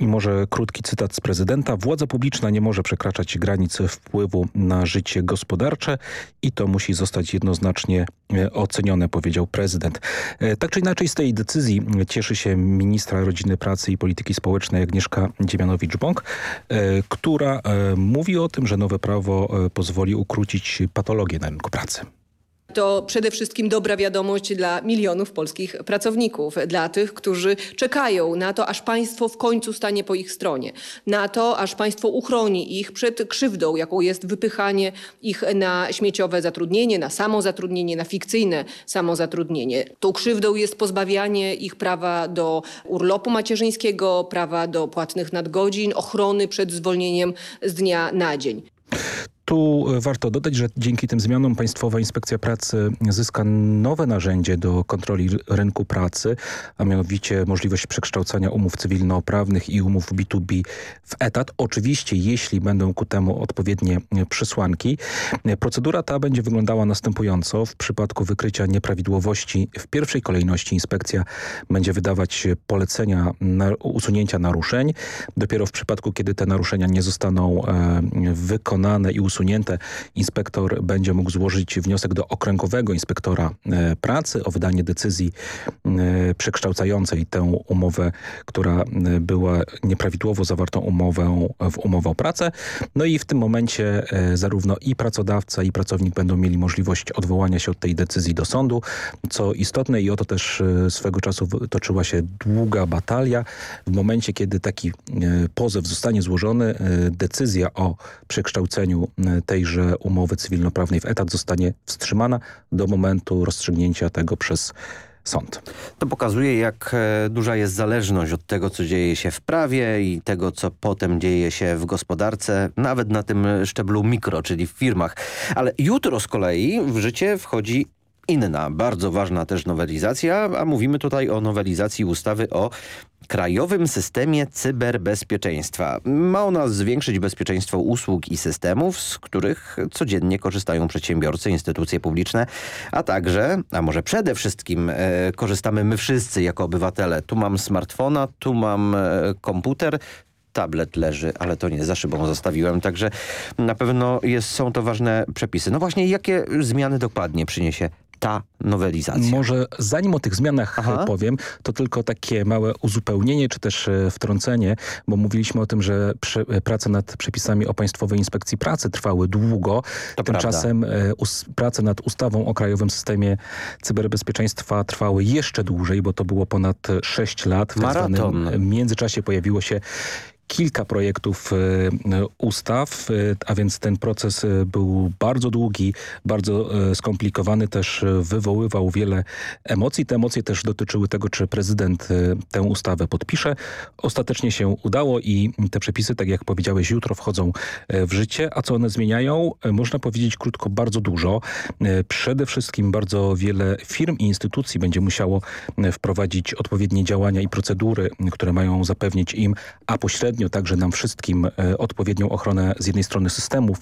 I może krótki cytat z prezydenta. Władza publiczna nie może przekraczać granic wpływu na życie gospodarcze i to musi zostać jednoznacznie e, ocenione, powiedział prezydent. E, tak czy inaczej z tej decyzji cieszy się ministra Rodziny, Pracy i Polityki Społecznej Agnieszka Dziemianowicz-Bąk, która mówi o tym, że nowe prawo e, pozwoli ukrócić patologię na rynku pracy. To przede wszystkim dobra wiadomość dla milionów polskich pracowników, dla tych, którzy czekają na to, aż państwo w końcu stanie po ich stronie, na to, aż państwo uchroni ich przed krzywdą, jaką jest wypychanie ich na śmieciowe zatrudnienie, na samozatrudnienie, na fikcyjne samozatrudnienie. Tą krzywdą jest pozbawianie ich prawa do urlopu macierzyńskiego, prawa do płatnych nadgodzin, ochrony przed zwolnieniem z dnia na dzień. Tu e, warto dodać, że dzięki tym zmianom Państwowa Inspekcja Pracy zyska nowe narzędzie do kontroli rynku pracy, a mianowicie możliwość przekształcania umów cywilnoprawnych i umów B2B w etat. Oczywiście, jeśli będą ku temu odpowiednie przesłanki. Procedura ta będzie wyglądała następująco. W przypadku wykrycia nieprawidłowości w pierwszej kolejności inspekcja będzie wydawać polecenia na usunięcia naruszeń. Dopiero w przypadku, kiedy te naruszenia nie zostaną e, wykonane i usunięte, usunięte, inspektor będzie mógł złożyć wniosek do okręgowego inspektora e, pracy o wydanie decyzji e, przekształcającej tę umowę, która e, była nieprawidłowo zawartą umowę w umowę o pracę. No i w tym momencie zarówno i pracodawca i pracownik będą mieli możliwość odwołania się od tej decyzji do sądu, co istotne i oto też swego czasu toczyła się długa batalia. W momencie, kiedy taki pozew zostanie złożony, decyzja o przekształceniu tejże umowy cywilnoprawnej w etat zostanie wstrzymana do momentu rozstrzygnięcia tego przez sąd. To pokazuje, jak e, duża jest zależność od tego, co dzieje się w prawie i tego, co potem dzieje się w gospodarce, nawet na tym szczeblu mikro, czyli w firmach. Ale jutro z kolei w życie wchodzi inna, bardzo ważna też nowelizacja, a mówimy tutaj o nowelizacji ustawy o Krajowym Systemie Cyberbezpieczeństwa. Ma ona zwiększyć bezpieczeństwo usług i systemów, z których codziennie korzystają przedsiębiorcy, instytucje publiczne, a także, a może przede wszystkim e, korzystamy my wszyscy jako obywatele. Tu mam smartfona, tu mam e, komputer, tablet leży, ale to nie, za szybą zostawiłem, także na pewno jest, są to ważne przepisy. No właśnie, jakie zmiany dokładnie przyniesie ta nowelizacja. Może zanim o tych zmianach Aha. powiem, to tylko takie małe uzupełnienie, czy też e, wtrącenie, bo mówiliśmy o tym, że prze, e, prace nad przepisami o Państwowej Inspekcji Pracy trwały długo. To Tymczasem e, us, prace nad ustawą o Krajowym Systemie Cyberbezpieczeństwa trwały jeszcze dłużej, bo to było ponad 6 lat. Maraton. W międzyczasie pojawiło się kilka projektów e, ustaw, e, a więc ten proces e, był bardzo długi, bardzo skomplikowany, też wywoływał wiele emocji. Te emocje też dotyczyły tego, czy prezydent tę ustawę podpisze. Ostatecznie się udało i te przepisy, tak jak powiedziałeś, jutro wchodzą w życie. A co one zmieniają? Można powiedzieć krótko bardzo dużo. Przede wszystkim bardzo wiele firm i instytucji będzie musiało wprowadzić odpowiednie działania i procedury, które mają zapewnić im, a pośrednio także nam wszystkim e, odpowiednią ochronę z jednej strony systemów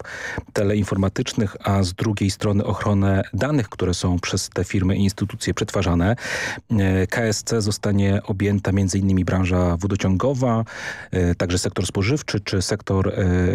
teleinformatycznych, a z drugiej strony ochronę danych, które są przez te firmy i instytucje przetwarzane. E, KSC zostanie objęta m.in. branża wodociągowa, e, także sektor spożywczy czy sektor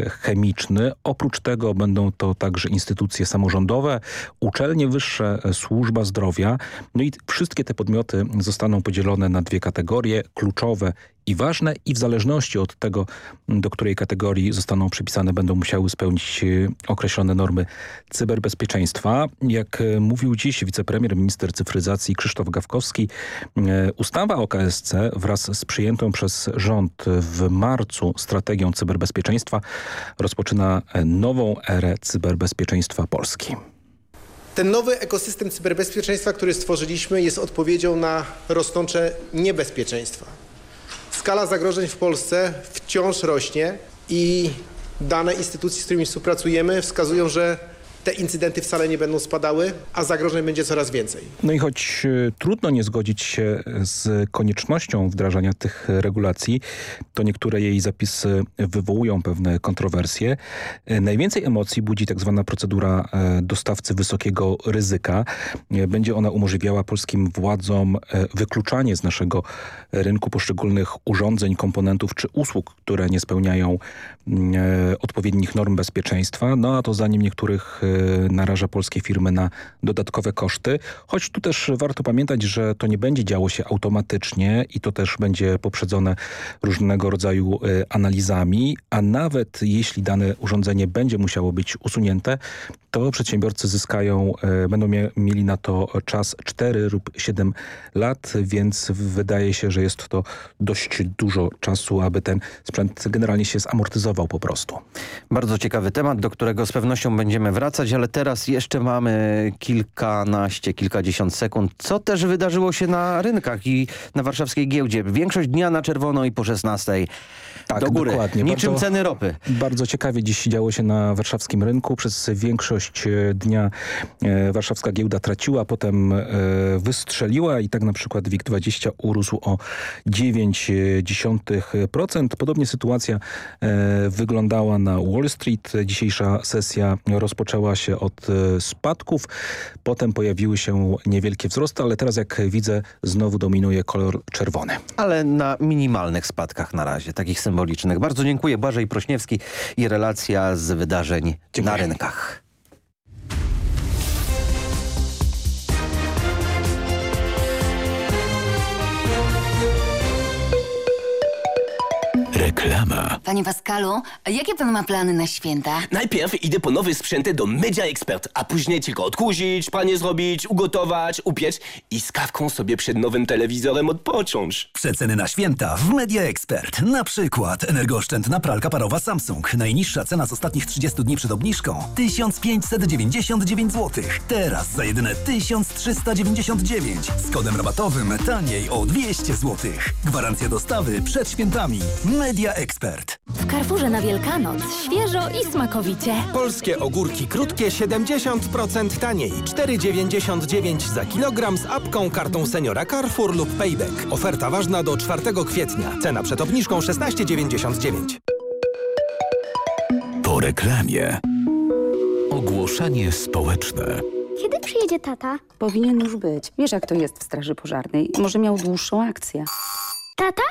chemiczny. Oprócz tego będą to także instytucje samorządowe, uczelnie wyższe, służba zdrowia. No i wszystkie te podmioty zostaną podzielone na dwie kategorie kluczowe i ważne i w zależności od tego, do której kategorii zostaną przypisane, będą musiały spełnić e, określone normy cyberbezpieczeństwa. Jak e, mówił dziś wicepremier, minister cyfryzacji Krzysztof Gawkowski, e, ustawa o KSC wraz z przyjętą przez rząd w marcu strategią cyberbezpieczeństwa rozpoczyna nową erę cyberbezpieczeństwa Polski. Ten nowy ekosystem cyberbezpieczeństwa, który stworzyliśmy jest odpowiedzią na rosnące niebezpieczeństwa Skala zagrożeń w Polsce wciąż rośnie i dane instytucji, z którymi współpracujemy wskazują, że te incydenty wcale nie będą spadały, a zagrożeń będzie coraz więcej. No i choć e, trudno nie zgodzić się z koniecznością wdrażania tych regulacji, to niektóre jej zapisy wywołują pewne kontrowersje. E, najwięcej emocji budzi tak zwana procedura e, dostawcy wysokiego ryzyka. Będzie ona umożliwiała polskim władzom wykluczanie z naszego rynku poszczególnych urządzeń, komponentów czy usług, które nie spełniają odpowiednich norm bezpieczeństwa. No a to zanim niektórych naraża polskie firmy na dodatkowe koszty. Choć tu też warto pamiętać, że to nie będzie działo się automatycznie i to też będzie poprzedzone różnego rodzaju y, analizami, a nawet jeśli dane urządzenie będzie musiało być usunięte, to przedsiębiorcy zyskają, e, będą mieli na to czas 4 lub 7 lat, więc wydaje się, że jest to dość dużo czasu, aby ten sprzęt generalnie się zamortyzował po prostu. Bardzo ciekawy temat, do którego z pewnością będziemy wracać, ale teraz jeszcze mamy kilkanaście, kilkadziesiąt sekund. Co też wydarzyło się na rynkach i na warszawskiej giełdzie? Większość dnia na czerwono i po 16 tak, do góry. Dokładnie. Niczym bardzo, ceny ropy. Bardzo ciekawie dziś działo się na warszawskim rynku. Przez większość e, dnia e, warszawska giełda traciła, potem e, wystrzeliła i tak na przykład WIG20 urósł o 0,9%. Podobnie sytuacja wyglądała na Wall Street. Dzisiejsza sesja rozpoczęła się od spadków, potem pojawiły się niewielkie wzrosty, ale teraz jak widzę znowu dominuje kolor czerwony. Ale na minimalnych spadkach na razie, takich symbolicznych symbolicznych. Bardzo dziękuję. Błażej Prośniewski i relacja z wydarzeń dziękuję. na rynkach. Panie Pascalu, jakie pan ma plany na święta? Najpierw idę po nowe sprzęty do Media Expert, a później tylko odkuzić, panie zrobić, ugotować, upiec i z kawką sobie przed nowym telewizorem odpocząć. Przeceny na święta w Media Expert. Na przykład energooszczędna pralka parowa Samsung. Najniższa cena z ostatnich 30 dni przed obniżką 1599 zł. Teraz za jedyne 1399. Z kodem rabatowym taniej o 200 zł. Gwarancja dostawy przed świętami. Media Expert. W Carrefourze na Wielkanoc świeżo i smakowicie. Polskie ogórki krótkie 70% taniej. 4,99 za kilogram z apką, kartą seniora Carrefour lub Payback. Oferta ważna do 4 kwietnia. Cena przed obniżką 16,99. Po reklamie. Ogłoszenie społeczne. Kiedy przyjedzie tata? Powinien już być. Wiesz, jak to jest w straży pożarnej. Może miał dłuższą akcję. Tata?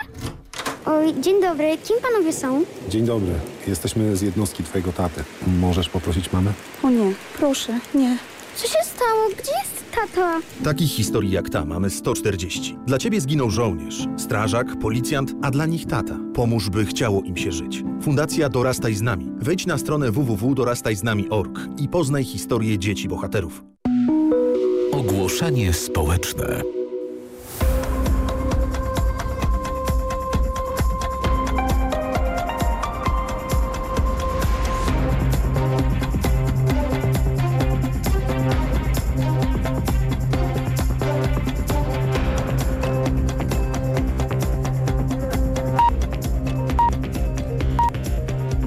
Oj, dzień dobry. Kim panowie są? Dzień dobry. Jesteśmy z jednostki twojego taty. Możesz poprosić mamę? O nie, proszę, nie. Co się stało? Gdzie jest tata? Takich historii jak ta mamy 140. Dla ciebie zginął żołnierz, strażak, policjant, a dla nich tata. Pomóż, by chciało im się żyć. Fundacja Dorastaj z nami. Wejdź na stronę www.dorastajznami.org i poznaj historię dzieci bohaterów. Ogłoszenie społeczne.